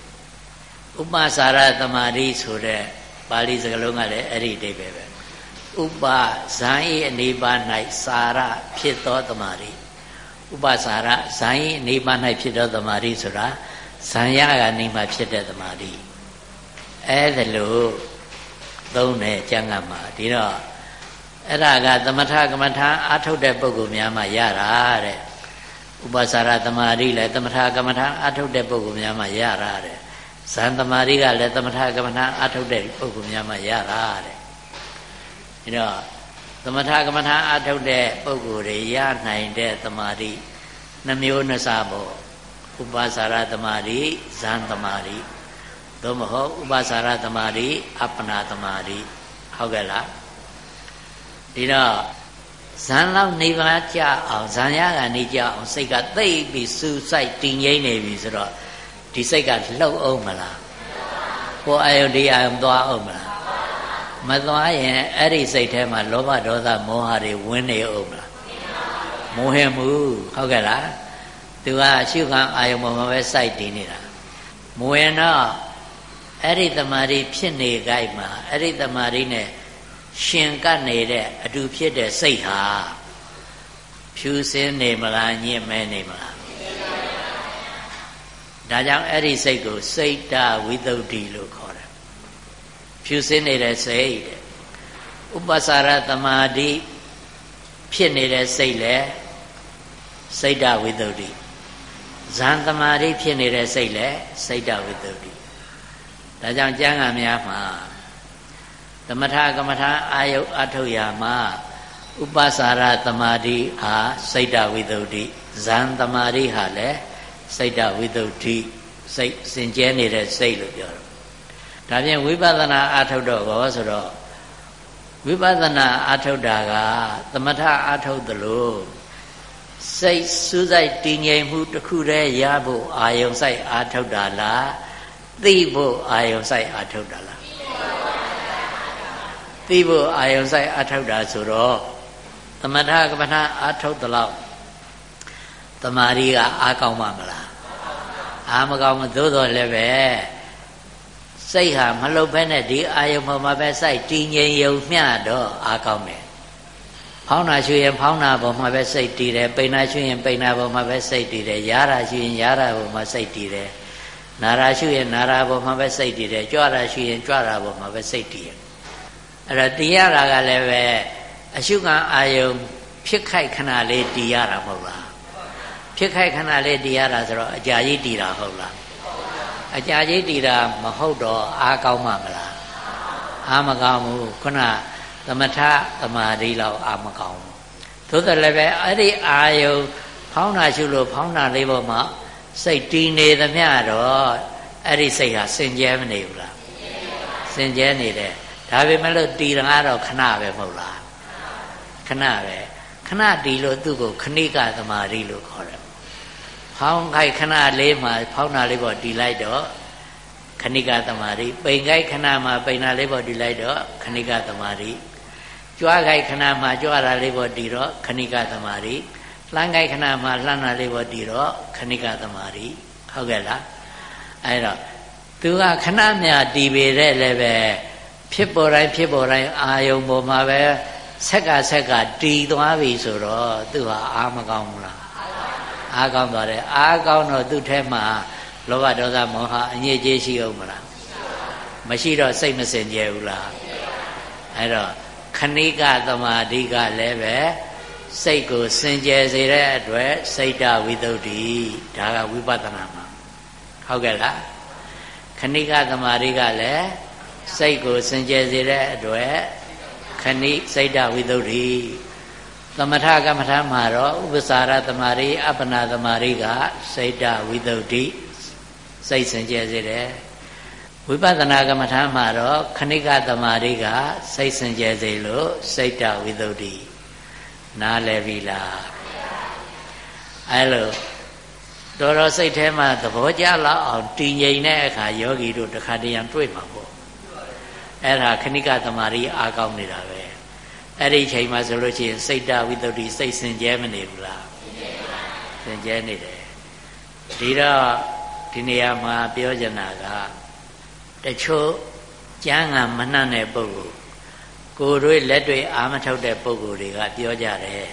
။ဥပစာရတမာရီဆိုတဲ့ပါဠိစကားလုံးကလည်းအဲ့ဒီအဓိပ္ပာယ်ပဲဥပဇံဤအနေပါ၌စာရဖြစ်သောတမာရီဥပစာရဇံဤအနေပါ၌ဖြစ်သောတမာရီဆိုတာဇံရကနေမှဖြစ်တဲ့သမာဓိ အဲဒါလို့သုံးတယ်ကျမ်းဂန်မှာဒီတော့အဲ့ဒါကသမထကမ္မထာအာထုတ်တဲ့ပုဂ္ဂိုလ်များမှရတာတဲ့ဥပစာရသမာဓိလည်းသမထကမ္မထာအာထုတ်တဲ့ပုဂ္ဂိုလ်များမှရတာတဲ့ဇန်သမာဓိကလည်းသမထကမ္မထာအာထုတ်တဲ့ပုဂ္ဂိုလ်များမှရတာတဲ့ဒီတော့သမထကမ္မထာအာထုတ်တဲ့ပုဂ္ဂိုလ်တွေရနိုင်တဲ့သမာဓိနှမျိုးနှစားပေါ့ဥပစာရသမာဓိဇန်သမာဓိ သို့မဟုတ်ဥပစာရသမာဓိအပ္ပနာသမာဓိဟုတ်ကဲ့လားဒီတော့ဇန်လောက်နေပါကြအောင်ဇန်ရကနေကြအောင်စိတ်ကသိပ်ပြီးစူးစိုက်တည်ငြိမ်နေပြီဆိုတော့ဒီစိတ်ကလှုပ်အောင်မလားဟိုအာယုဒီအာယုသွားအောင်မလားမသွားရင်အဲ့ဒီစိတ်ထဲမှာလောဘဒေါသမောဟတွေဝင်နေအောင်မလားမဟင်မှုဟုတ်ကဲ့လားသူကရှုခံအာယုံပေါ်မှာပဲစိုက်တည်နေတာမဝင်တော့ အဲ့ဒီတမာရီဖြစ်နေကြိုက်မှာအဲ့ဒီတမာရီနဲ့ရှင်ကပ်နေတဲ့အတူဖြစ်တဲ့စိတ်ဟာဖြူစင်းနေမလားညစ်မဲနေမလားဒါကြောင့်အဲ့ဒီစိတ်ကိုစိတ်တဝိသုဒ္ဓိလို့ခေါ်တယ်ဖြူစင်းနေတဲ့စိတ်တဲ့ဥပ္ပစာရသမာဓိဖြစ်နေတဲ့စိတ်လဲစိတ်တဝိသုဒ္ဓိဇန်သမာဓိဖြစ်နေတဲ့စိတ်လဲစိတ်တဝိသုဒ္ဓိ ဒါကြောင့်ကျမ်းဂန်များမှာသမထကမ္မထာအာယုအထုတ်ရာမှာဥပစာရသမာဓိဟာစိတ်တဝိသုဒ္ဓိဇန်သမာဓိဟာလည်းစိတ်တဝိသုဒ္ဓိစိတ်စင်ကြဲနေတဲ့စိတ်လို့ပြောတယ်။ဒါဖြင့်ဝိပဿနာအာထုတ်တော့ဘောဆိုတော့ဝိပဿနာအာထုတ်တာကသမထအာထုတ်သလိုစိတ်စူးစိုက်တည်ငြိမ်မှုတစ်ခုတည်းရဖို့အာယုံစိုက်အာထုတ်တာလား သိဖို့အာယုံစိုက်အာထုတ်တာလားသိဖို့အာယုံဆိုင်အထောက်တာဆိုတော့သမထကပ္ပနာအထောက်တလောက်တမာရီကအားကောင်းပါမလားအားမကောင်းမသို့တော်လည်းပဲစိတ်ဟာမလှုပ်ဖဲနဲ့ဒီအာယုံပေါ်မှာပဲစိုက်တည်ငြိမ်ယုံမျှတော့အားကောင်းတယ်ဖောင်းတာရှူရင်ဖောင်းတာပေါ်မှာပဲစိတ်တည်တယ်ပိန်တာရှူရင်ပိန်တာပေါ်မှာပဲစိတ်တည်တယ်ရားတာရှူရင်ရားတာပေါ်မှာစိတ်တည်တယ် နာရာရှူရင်နာရာပေါ်မှာပဲစိတ်တည်တယ်ကြွတာရှူရင်ကြွတာပေါ်မှာပဲစိတ်တည်တယ်အဲ့တော့တည်ရတာကလည်းပဲအရှုခံအာယုံဖြစ်ခိုက်ခဏလေးတည်ရတာမဟုတ်လားဖြစ်ခိုက်ခဏလေးတည်ရတာဆိုတော့အကြာကြီးတည်တာဟုတ်လားအကြာကြီးတည်တာမဟုတ်တော့အားကောင်းမှမလားအားမကောင်းဘူးခုနသမထသမာဓိလောက်အားမကောင်းဘူးသို့တော်လည်းပဲအဲ့ဒီအာယုံဖောင်းတာရှုလို့ဖောင်းတာလေးပေါ်မှာ စိတ်တည်နေသမျှတော့အဲ့ဒီစိတ်ဟာစင်ကြဲမနေဘူးလားစင်ကြဲနေတယ်ဒါပေမဲ့လို့တည်တာကတော့ခဏပဲမဟုတ်လားခဏပဲခဏတည်လို့သူ့ကိုခဏိကသမာဓိလို့ခေါ်တယ်ဖောင်းခိုက်ခဏလေးမှာဖောင်းတာလေးပေါ်တည်လိုက်တော့ခဏိကသမာဓိပိန်ခိုက်ခဏမှာပိန်တာလေးပေါ်တည်လိုက်တော့ခဏိကသမာဓိကြွားခိုက်ခဏမှာကြွားတာလေးပေါ်တည်တော့ခဏိကသမာဓိ လှမ်းခိုက်ခဏမှာလှမ်းတာလေးပေါ်တည်တော့ခဏိကသမာဓိဟုတ်ကဲ့လားအဲဒါသူကခဏမြတည်ပေတဲ့လည်းပဲဖြစ်ပေါ်တိုင်းဖြစ်ပေါ်တိုင်းအာယုံပေါ်မှာပဲဆက်ကဆက်ကတီးသွားပြီဆိုတော့သူဟာအာမကောင်းဘူးလားအာကောင်းသွားတယ်အာကောင်းတော့သူ့ထဲမှာလောဘဒေါသမောဟအငြိကြေးရှိအောင်မလားမရှိတော့စိတ်မစင်ကြယ်ဘူးလားအဲ့တော့ခဏိကသမာဓိကလည်းပဲ စိတ်ကိုစင်ကြယ်စေတဲ့အတွက်စိတ်တဝိသုဒ္ဓိဒါကဝိပဿနာမှာဟုတ်ကဲ့လားခဏိကသမာဓိကလည်းစိတ်ကိုစင်ကြယ်စေတဲ့အတွက်ခဏိစိတ်တဝိသုဒ္ဓိသမထကမ္မထာမှာတော့ဥပ္ပစာရသမာဓိအပ္ပနာသမာဓိကစိတ်တဝိသုဒ္ဓိစိတ်စင်ကြယ်စေတယ်ဝိပဿနာကမ္မထာမှာတော့ခဏိကသမာဓိကစိတ်စင်ကြယ်စေလို့စိတ်တဝိသုဒ္ဓိ နားလည်ပြီလားအဲလိုတော်တော်စိတ်ထဲမှာသဘောကျလောက်အောင်တည်ငြိမ်တဲ့အခါယောဂီတို့တခါတည်းရန်တွေ့မှာပေါ့အဲ့ဒါခဏိကသမารီအားကောင်းနေတာပဲအဲ့ဒီချိန်မှာဆိုလို့ရှိရင်စိတ်တဝိတ္တိစိတ်စင်ကြဲမနေဘူးလားစင်ကြဲနေတယ်ဒီတော့ဒီနေရာမှာပြောချင်တာကတချို့ကျမ်းဂန်မနှံ့တဲ့ပုဂ္ဂိုလ် ကိုယ်တွေလက်တွေအာမထုတ်တဲ့ပုဂ္ဂိုလ်တွေကပြောကြတယ်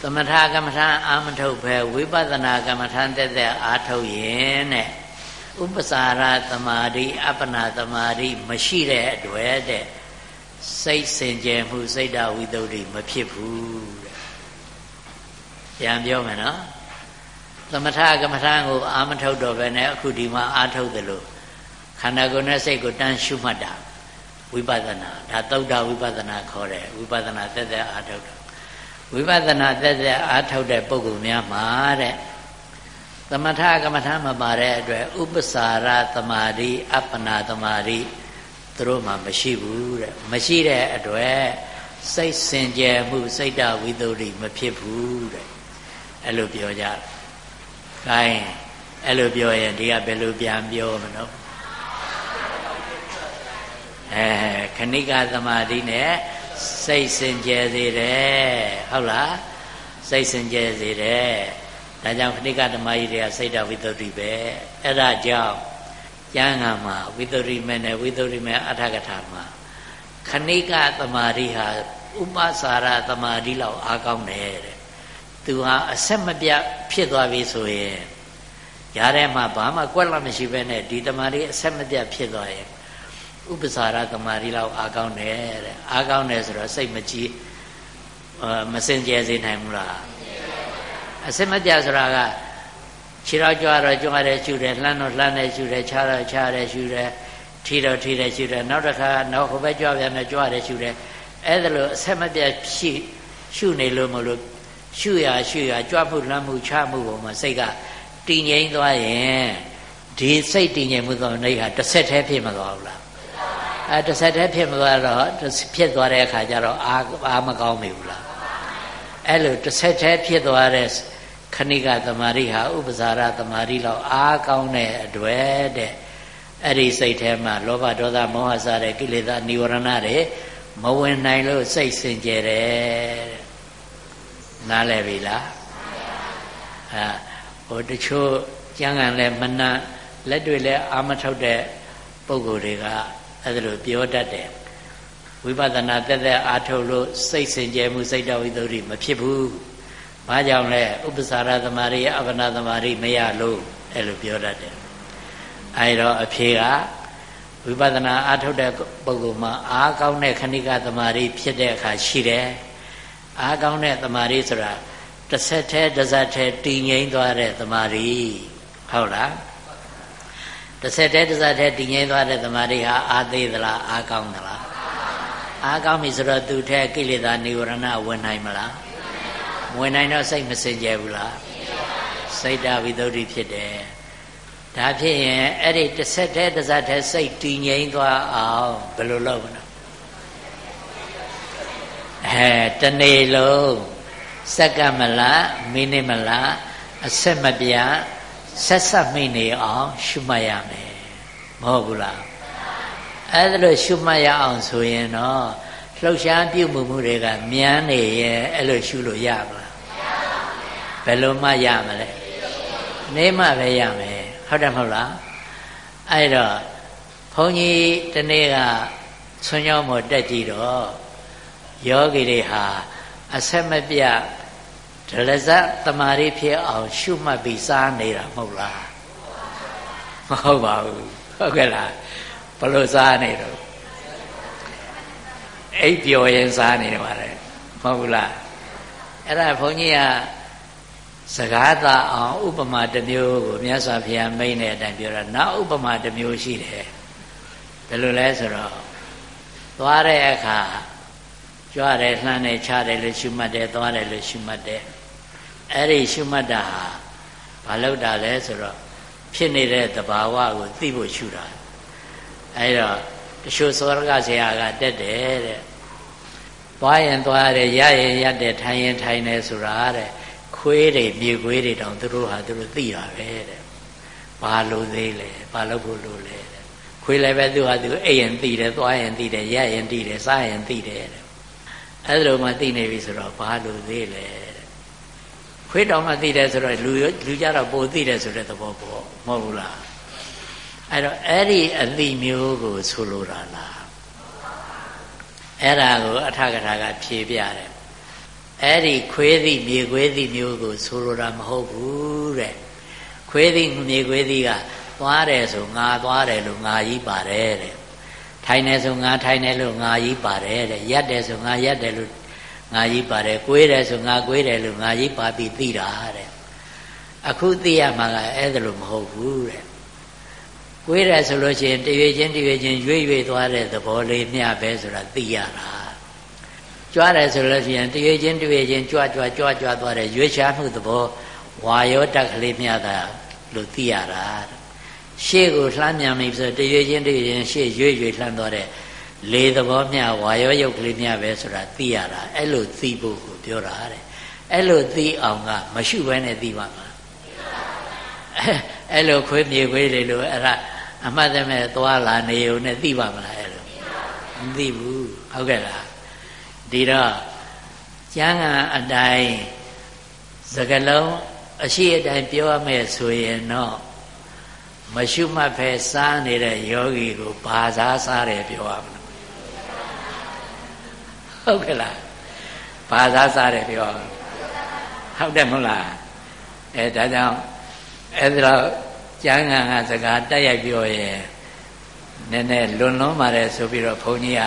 တသမထကမ္မထာအာမထုတ်ပဲဝိပဿနာကမ္မထာတက်တက်အာထုတ်ရင်တဲ့ဥပစာရသမာဓိအပ္ပနာသမာဓိမရှိတဲ့အတွက်တဲ့စိတ်စင်ကြယ်မှုစိတ်တဝိသုဒ္ဓိမဖြစ်ဘူးတဲ့ပြန်ပြောမယ်နော်သမထကမ္မထာကိုအာမထုတ်တော့ပဲနဲ့အခုဒီမှာအာထုတ်တယ်လို့ခန္ဓာကိုယ်နဲ့စိတ်ကိုတန်းရှုမှတ်တာ ဝိပဿနာဒါသုဒ္ဓဝိပဿနာခေါ်တယ်ဝိပဿနာတက်တက်အာထုတ်တာဝိပဿနာတက်တက်အားထုတ်တဲ့ပုဂ္ဂိုလ်များမှာတဲ့သမထကမ္မထာမပါတဲ့အတွက်ဥပစာရသမာဓိအပ္ပနာသမာဓိသူတို့မှမရှိဘူးတဲ့မရှိတဲ့အတွက်စိတ်စင်ကြယ်မှုစိတ်တဝိသုဒ္ဓိမဖြစ်ဘူးတဲ့အဲ့လိုပြောကြတယ်။ gain အဲ့လိုပြောရင်ဒီကဘယ်လိုပြန်ပြောမလို့ အဲခဏိကသမာဓိနဲ့စိတ်စင်ကြယ်စေတယ်ဟုတ်လားစိတ်စင်ကြယ်စေတယ်ဒါကြောင့်ခဏိကဓမ္မကြီးတွေကစိတ်တဝိတ္တိပဲအဲ့ဒါကြောင့်ကျမ်းဂန်မှာဝိတ္တိမဲ့နဲ့ဝိတ္တိမဲ့အထကထာမှာခဏိကသမာဓိဟာဥပစာရသမာဓိလောက်အားကောင်းတယ်တဲ့သူဟာအဆက်မပြတ်ဖြစ်သွားပြီဆိုရင်ရားထဲမှာဘာမှကွက်လမရှိဘဲနဲ့ဒီတမာရီအဆက်မပြတ်ဖြစ်သွားရင် ဥပစာရတမာရီလောက်အားကောင်းတယ်တဲ့အားကောင်းတယ်ဆိုတော့စိတ်မကြည်မစင်ကြယ်စေနိုင်ဘူးလားအဆက်မပြတ်ဆိုတာကခြေတော့ကြွားတော့ကြွားတယ်ရှူတယ်လှမ်းတော့လှမ်းတယ်ရှူတယ်ခြားတော့ခြားတယ်ရှူတယ်ထီတော့ထီတယ်ရှူတယ်နောက်တစ်ခါနောက်ဟိုဘက်ကြွားပြန်တယ်ကြွားတယ်ရှူတယ်အဲ့ဒါလို့အဆက်မပြတ်ရှိရှုနေလို့မလို့ရှုရရှုရကြွမှုလမ်းမှုချမှုပုံမှာစိတ်ကတည်ငြိမ်သွားရင်ဒီစိတ်တည်ငြိမ်မှုသောနေဟာတစ်ဆက်တည်းဖြစ်မသွားဘူးလား အဲတစ်ဆက်တည်းဖြစ်မသွားတော့ဖြစ်သွားတဲ့အခါကျတော့အာအာမကောင်းပြီဘူးလားအဲ့လိုတစ်ဆက်တည်းဖြစ်သွားတဲ့ခဏိကတမာရီဟာဥပဇာရတမာရီလောက်အာကောင်းတဲ့အတွေ့တဲ့အဲ့ဒီစိတ်ထဲမှာလောဘဒေါသမောဟစတဲ့ကိလေသာនិဝရဏတွေမဝင်နိုင်လို့စိတ်စင်ကြယ်တယ်တဲ့နားလည်ပြီလားအဲဟိုတချို့ကျမ်းဂန်လည်းမနှံလက်တွေ့လည်းအာမထုတ်တဲ့ပုံကိုယ်တွေက အဲ့ဒါလိုပြောတတ်တယ်ဝိပဿနာတက်တက်အာထုတ်လို့စိတ်စင်ကြယ်မှုစိတ်တော်ဝိသုဒ္ဓိမဖြစ်ဘူး။ဘာကြောင့်လဲဥပ္ပစာရသမารိအပနာသမารိမရလို့အဲ့လိုပြောတတ်တယ်။အဲဒါအဖြေကဝိပဿနာအာထုတ်တဲ့ပုဂ္ဂိုလ်မှာအားကောင်းတဲ့ခဏိကသမารိဖြစ်တဲ့အခါရှိတယ်။အားကောင်းတဲ့သမารိဆိုတာတစ်ဆက်တည်းတစ်ဆက်တည်းတည်ငြိမ်သွားတဲ့သမာဓိဟုတ်လား တစ်ဆက်တည်းတစ်ဆက်တည်းတည်ငြိမ်သွားတဲ့သမာဓိဟာအာသေးသလားအာကောင်းသလားအာကောင်းပြီဆိုတော့သူထဲကိလေသာនិဝရဏဝင်နိုင်မလားဝင်နိုင်တော့စိတ်မစင်ကြယ်ဘူးလားစိတ်တဝိသုဒ္ဓိဖြစ်တယ်ဒါဖြစ်ရင်အဲ့ဒီတစ်ဆက်တည်းတစ်ဆက်တည်းစိတ်တည်ငြိမ်သွားအောင်ဘယ်လိုလုပ်မလဲအဲတနေ့လုံးစက္ကမလားမိနစ်မလားအဆက်မပြတ် ဆက်ဆက်မိနေအောင် ရှုမှတ်ရမယ်မဟုတ်ဘူးလားအဲ့ဒါလို့ရှုမှတ်ရအောင်ဆိုရင်တော့လှုပ်ရှားပြုမှုမှုတွေကမြန်းနေရဲ့အဲ့လိုရှုလို့ရပါလားဘယ်လိုမှရမလဲနေမှပဲရမယ်ဟုတ်တယ်မဟုတ်လားအဲ့တော့ဘုန်းကြီးတနေ့ကဆွညောမောတက်ကြည့်တော့ယောဂီတွေဟာအဆက်မပြတ် ဒလဇတ်တမာရီဖြစ်အောင် ရှုမှတ်ပြီးစားနေတာမဟုတ်လားမဟုတ်ပါဘူးဟုတ်ကဲ့လားဘလို့စားနေတော့အိပ်ပျော်ရင်စားနေတယ်ပါတယ်မဟုတ်ဘူးလားအဲ့ဒါဘုန်းကြီးကစကားသာအောင်ဥပမာတစ်မျိုးကိုမြတ်စွာဘုရားမိန့်တဲ့အတိုင်းပြောတာနောက်ဥပမာတစ်မျိုးရှိတယ်ဘယ်လိုလဲဆိုတော့သွားတဲ့အခါကြွားတယ်လှမ်းတယ်ချတယ်လို့ရှုမှတ်တယ်သွားတယ်လို့ရှုမှတ်တယ် အဲ့ဒီရှုမှတ်တာဟာဘာလို့တာလဲဆိုတော့ဖြစ်နေတဲ့သဘာဝကိုသိဖို့ရှုတာအဲ့တော့တချို့သောရကဆရာကတက်တယ်တဲ့သွားရင်သွားရတယ်ရရင်ရတယ်ထိုင်ရင်ထိုင်တယ်ဆိုတာတဲ့ခွေးတွေမြေခွေးတွေတောင်သူတို့ဟာသူတို့သိတာပဲတဲ့ဘာလို့သေးလဲဘာလို့ဖို့လို့လဲတဲ့ခွေးလည်းပဲသူဟာသူအိပ်ရင်သိတယ်သွားရင်သိတယ်ရရင်သိတယ်စားရင်သိတယ်တဲ့အဲ့ဒါလိုမှသိနေပြီဆိုတော့ဘာလို့သေးလဲ ခွေးတောင်မှသိတယ်ဆိုတော့လူလူကြတော့ပိုသိတယ်ဆိုတဲ့သဘောပေါ့မဟုတ်ဘူးလားအဲ့တော့အဲ့ဒီအသိမျိုးကိုဆိုလိုတာလားအဲ့ဒါကိုအထကထာကဖြေပြတယ်အဲ့ဒီခွေးသည်မြေခွေးသည်မျိုးကိုဆိုလိုတာမဟုတ်ဘူးတဲ့ခွေးသည်မြေခွေးသည်ကသွားတယ်ဆိုငါသွားတယ်လို့ငါကြီးပါတယ်တဲ့ထိုင်တယ်ဆိုငါထိုင်တယ်လို့ငါကြီးပါတယ်တဲ့ရက်တယ်ဆိုငါရက်တယ်လို့ ငါကြီးပါတယ်ကိုွေးတယ်ဆိုငါကိုွေးတယ်လို့ငါကြီးပါပြီးသိတာတဲ့အခုသိရမှာကအဲ့ဒါလို့မဟုတ်ဘူးတဲ့ကိုွေးတယ်ဆိုလို့ရှိရင်တရွေချင်းတရွေချင်းရွေ့ရွေ့သွားတဲ့သဘောလေးမျှပဲဆိုတာသိရတာကြွားတယ်ဆိုလို့ရှိရင်တရွေချင်းတရွေချင်းကြွကြွကြွကြွသွားတဲ့ရွေ့ရှားမှုသဘောဝါယောတက်ကလေးမျှတာလို့သိရတာရှေ့ကိုလှမ်းမြန်ပြီဆိုတရွေချင်းတရွေချင်းရှေ့ရွေ့ရွေ့လှမ်းသွားတဲ့ လေသဘောမျှဝါရောရုပ်ကလေးမျှပဲဆိုတာသိရတာအဲ့လိုသိဖို့ကိုပြောတာတဲ့အဲ့လိုသိအောင်ကမရှုဘဲနဲ့သိပါမှာအဲ့လိုခွေးမြေခွေးလေလို့အဲ့ဒါအမှတ်တမဲ့သွားလာနေုံနဲ့သိပါမလားအဲ့လိုမသိဘူးဟုတ်ကဲ့လားဒီတော့ကျမ်းဂန်အတိုင်းစကလုံးအရှိအတိုင်းပြောရမယ်ဆိုရင်တော့မရှုမှတ်ဖဲစားနေတဲ့ယောဂီကိုဘာသာစားတယ်ပြောရမလား ဟုတ်ကဲ့လားဘာသာစားတယ်ပြောဟုတ်တယ်မဟုတ်လားအဲဒါကြောင့်အဲ့ဒါကျမ်းဂန်ကစကားတက်ရိုက်ပြောရင်နည်းနည်းလွန်လွန်ပါတယ်ဆိုပြီးတော့ဘုန်းကြီးက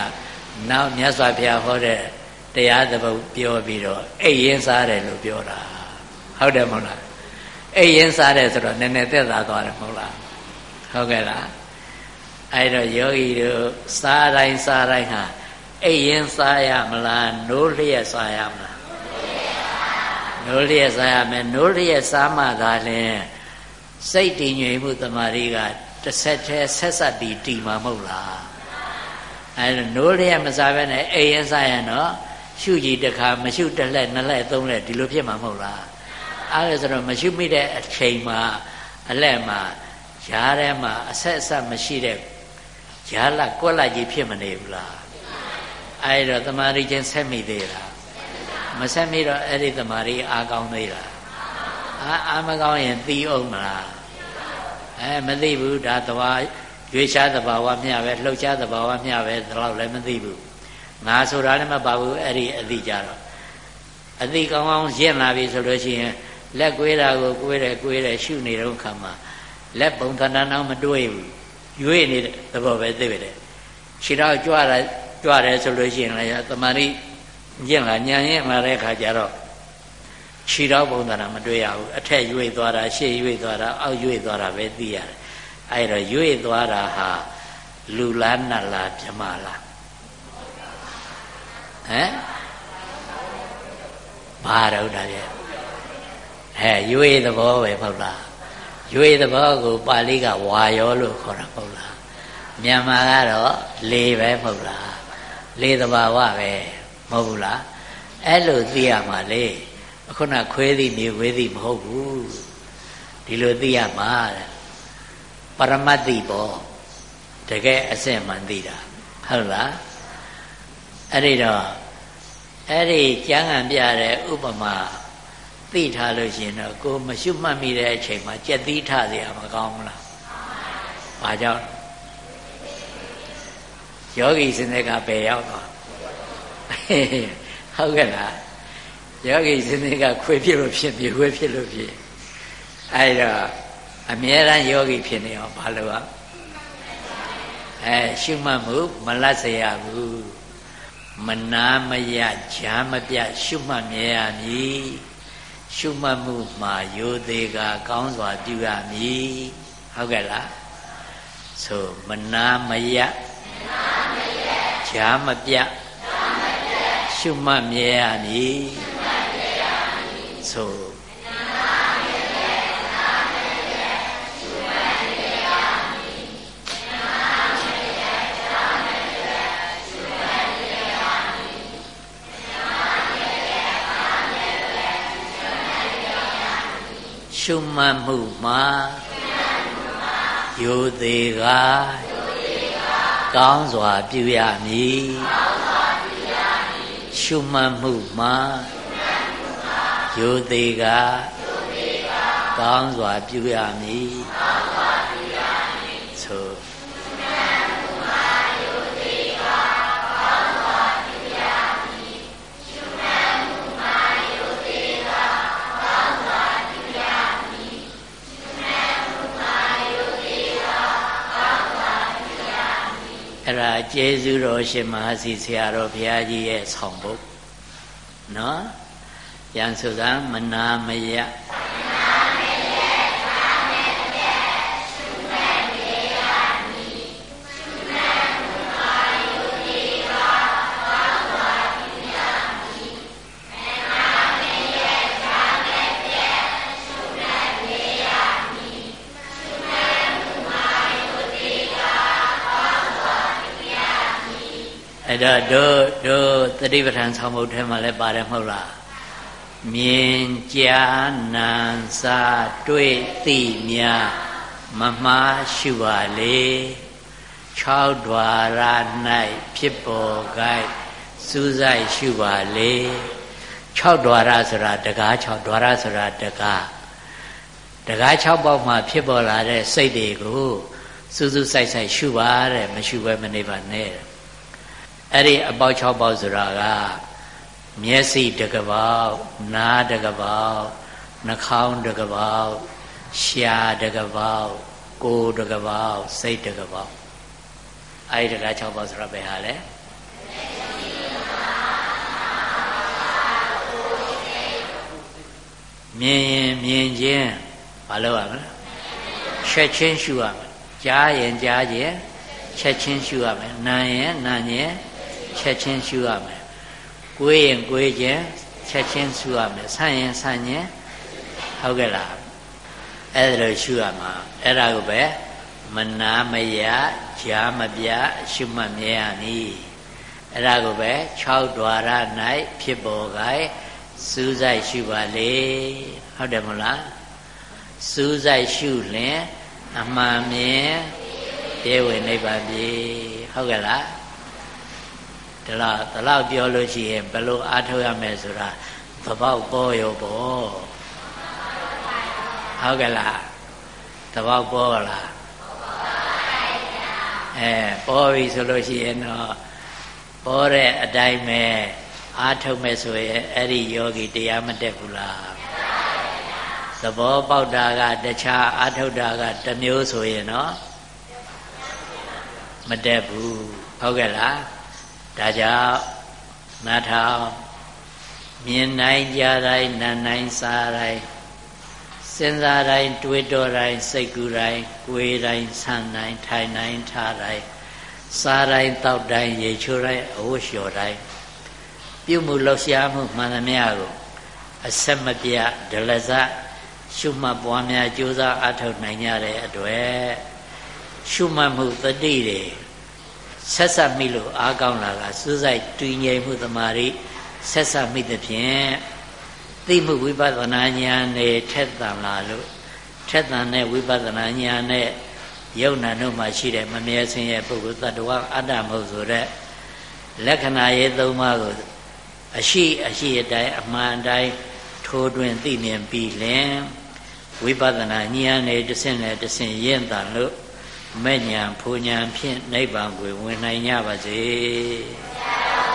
နောက်မြတ်စွာဘုရားဟောတဲ့တရားသဘုတ်ပြောပြီးတော့အိတ်ရင်စားတယ်လို့ပြောတာဟုတ်တယ်မဟုတ်လားအိတ်ရင်စားတယ်ဆိုတော့နည်းနည်းသက်သာသွားတယ်မဟုတ်လားဟုတ်ကဲ့လားအဲ့တော့ယောဂီတို့စားတိုင်းစားတိုင်းဟာ အိတ်ရင်စားရမလားနိုးလျက်စားရမလားနိုးလျက်စားရမယ်နိုးလျက်စားမှသာလျှင်စိတ်တည်ငြိမ်မှုတမာရီကတစ်ဆက်တည်းဆက်ဆက်ပြီးတည်မှာမဟုတ်လားအဲနိုးလျက်မစားဘဲနဲ့အိမ်ရင်စားရင်တော့ရှုကြည့်တခါမရှုတစ်လက်နှစ်လက်သုံးလက်ဒီလိုဖြစ်မှာမဟုတ်လားအဲဒါဆိုတော့မရှုမိတဲ့အချိန်မှာအလက်မှာရားထဲမှာအဆက်အဆက်မရှိတဲ့ရားလက်ကွက်လက်ကြီးဖြစ်မနေဘူးလား အဲဒါတမာရီချင်းဆက်မိသေးလားမဆက်မိတော့အဲ့ဒီတမာရီအားကောင်းသေးလားအာအာမကောင်းရင်သိအောင်မလားအဲမသိဘူးဒါသွားရွေးရှားသဘာဝမျှပဲလှုပ်ရှားသဘာဝမျှပဲဒါတော့လည်းမသိဘူးငါဆိုတာလည်းမပါဘူးအဲ့ဒီအသိကြတော့အသိကောင်းကောင်းရင့်လာပြီဆိုလို့ရှိရင်လက်ကွေးတာကိုကွေးတယ်ကွေးတယ်ရှုနေတော့ခါမှာလက်ပုံသဏ္ဍာန်တော့မတွေးဘူးရွေ့နေတဲ့သဘောပဲသိပဲတဲ့ခြေတော့ကြွတာ ကြွတယ်ဆိုလို့ရှိရင်လည်းသမာဓိရင့်လာညာရင့်လာတဲ့ခါကျတော့ခြေတော့ပုံသဏ္ဍာန်မတွေ့ရဘူးအထက်ရွေ့သွားတာရှေ့ရွေ့သွားတာအောက်ရွေ့သွားတာပဲသိရတယ်အဲ့တော့ရွေ့သွားတာဟာလူလားနတ်လားပြမလားဟမ်ဘာတော့ဒါရဲ့ဟဲ့ရွေ့သဘောပဲမဟုတ်လားရွေ့သဘောကိုပါဠိကဝါယောလို့ခေါ်တာမဟုတ်လားမြန်မာကတော့လေပဲမဟုတ်လား လေသဘာဝပဲမဟုတ်ဘူးလားအဲ့လိုသိရမှာလေခုနခွဲသည်မြေခွဲသည်မဟုတ်ဘူးဒီလိုသိရမှာတဲ့ပရမတ်တိပေါ့တကယ်အစစ်မှန်သိတာဟုတ်လားအဲ့ဒီတော့အဲ့ဒီကျမ်းဂန်ပြတဲ့ဥပမာသိထားလို့ရှိရင်တော့ကိုမရှုမှတ်မိတဲ့အချိန်မှာကြက်သီးထเสียမကောင်းဘူးလားဘာကြောင့် ယောဂီစင်တဲ့ကဘယ်ရောက်သွားဟုတ်ကဲ့လားယောဂီစင်တဲ့ကခွေဖြစ်လို့ဖြစ်မြေခွေဖြစ်လို့ဖြစ်အဲ့တော့အမြဲတမ်းယောဂီဖြစ်နေအောင်ဘာလို့อ่ะအဲရှုမှတ်မှုမလတ်เสียဘူးမနာမရဈာမပြရှုမှတ်မြဲရမည်ရှုမှတ်မှုမှာယောသေးကကောင်းစွာပြုရမည်ဟုတ်ကဲ့လားဆိုမနာမရ ဈာမပြရှုမှတ်မြဲရမည်ဆိုရှုမှတ်မှုမှာယိုသေးက ကောင်းစွာပြုရမည်ရှုမှတ်မှုမှာယိုသေးကကောင်းစွာပြုရမည် အဲ့ဒါကျေးဇူးတော်ရှင်မဟာစီဆရာတော်ဘုရားကြီးရဲ့ဆောင်ဖို့နော်ပြန်ဆိုစမ်းမနာမယ အဲ့တော့တို့တို့တတိပဋ္ဌာန်ဆောင်ဖို့ထဲမှာလည်းပါတယ်မဟုတ်လားမြင်ကြားနာစာတွေ့သိမြမမှားရှုပါလေ၆ဓွာရ၌ဖြစ်ပေါ် gain စူးစိုက်ရှုပါလေ၆ဓွာရဆိုတာတကား6ဓွာရဆိုတာတကားတကား6ပေါက်မှာဖြစ်ပေါ်လာတဲ့စိတ်တွေကိုစူးစူးစိုက်စိုက်ရှုပါတဲ့မရှုဘဲမနေပါနဲ့ အဲ့ဒီအပေါက်6ပေါက်ဆိုတာကမျက်စိတကပေါက်နားတကပေါက်နှာခေါင်းတကပေါက်ရှားတကပေါက်ကိုယ်တကပေါက်စိတ်တကပေါက်အဲ့ဒီတကား6ပေါက်ဆိုတာဘယ်ဟာလဲမြင်ရင်မြင်ခြင်းမလုပ်ရမလားချက်ချင်းရှုရမယ်ကြားရင်ကြားခြင်းချက်ချင်းရှုရမယ်နားရင်နားခြင်း ချက်ချင်းရှုရမယ်ကိုယ်ရင်ကိုယ်ခြင်းချက်ချင်းရှုရမယ်ဆန့်ရင်ဆန့်ခြင်းဟုတ်ကဲ့လားအဲ့ဒါလိုရှုရမှာအဲ့ဒါကိုပဲမနာမယကြာမပြရှုမှတ်မြဲရမည်အဲ့ဒါကိုပဲ6ဒွါရ၌ဖြစ်ပေါ်ခိုင်စူးစိုက်ရှုပါလေဟုတ်တယ်မလားစူးစိုက်ရှုလင်အမှန်မြင်ပြေဝင်နိဗ္ဗာန်ပြီဟုတ်ကဲ့လား ဒီလောက်ဒီလောက်ပြောလို့ရှိရင်ဘယ်လိုအားထုတ်ရမလဲဆိုတာသဘောပေါ်ရောပေါ့ဟုတ်ကဲ့လားသဘောပေါ်လားအဲပေါ်ပြီဆိုလို့ရှိရင်တော့ပေါ်တဲ့အတိုင်းပဲအားထုတ်မဲ့ဆိုရင်အဲ့ဒီယောဂီတရားမတက်ဘူးလားသဘောပေါက်တာကတခြားအားထုတ်တာကတစ်မျိုးဆိုရင်တော့မတက်ဘူးဟုတ်ကဲ့လား ဒါကြောင့်နားထောင်မြင်နိုင်ကြတိုင်းနားနိုင်စားတိုင်းစဉ်းစားတိုင်းတွေးတောတိုင်းစိတ်ကူးတိုင်းကိုယ်တိုင်းဆန်းတိုင်းထိုင်တိုင်းထားတိုင်းစားတိုင်းတောက်တိုင်းရေချိုးတိုင်းအဝတ်လျှော်တိုင်းပြုမှုလှရှားမှုမှန်သမျှကိုအဆက်မပြတ်ဒလဇရှုမှတ်ပွားများကြိုးစားအထောက်နိုင်ကြတဲ့အတွက်ရှုမှတ်မှုတတိတွေ ဆက်ဆက်မိလို့အားကောင်းလာတာစူးစိုက်တွင်ငြိမ်မှုတမာရီဆက်ဆက်မိသဖြင့်သိမှုဝိပဿနာဉာဏ်နဲ့ထက်သန်လာလို့ထက်သန်တဲ့ဝိပဿနာဉာဏ်နဲ့ယုံနာတို့မှာရှိတဲ့မမြဲစင်းရဲ့ပုဂ္ဂိုလ်တ attva အတ္တမဟုတ်ဆိုတဲ့လက္ခဏာရဲ့သုံးပါးကိုအရှိအရှိအတိုင်းအမှန်တိုင်းထိုးတွင်သိမြင်ပြီးလင်ဝိပဿနာဉာဏ်နဲ့တဆင့်နဲ့တဆင့်ရင့်တန်လို့ မဲ့ညာဖူညာဖြင့်နိဗ္ဗာန်ကိုဝင်နိုင်ကြပါစေ။သာ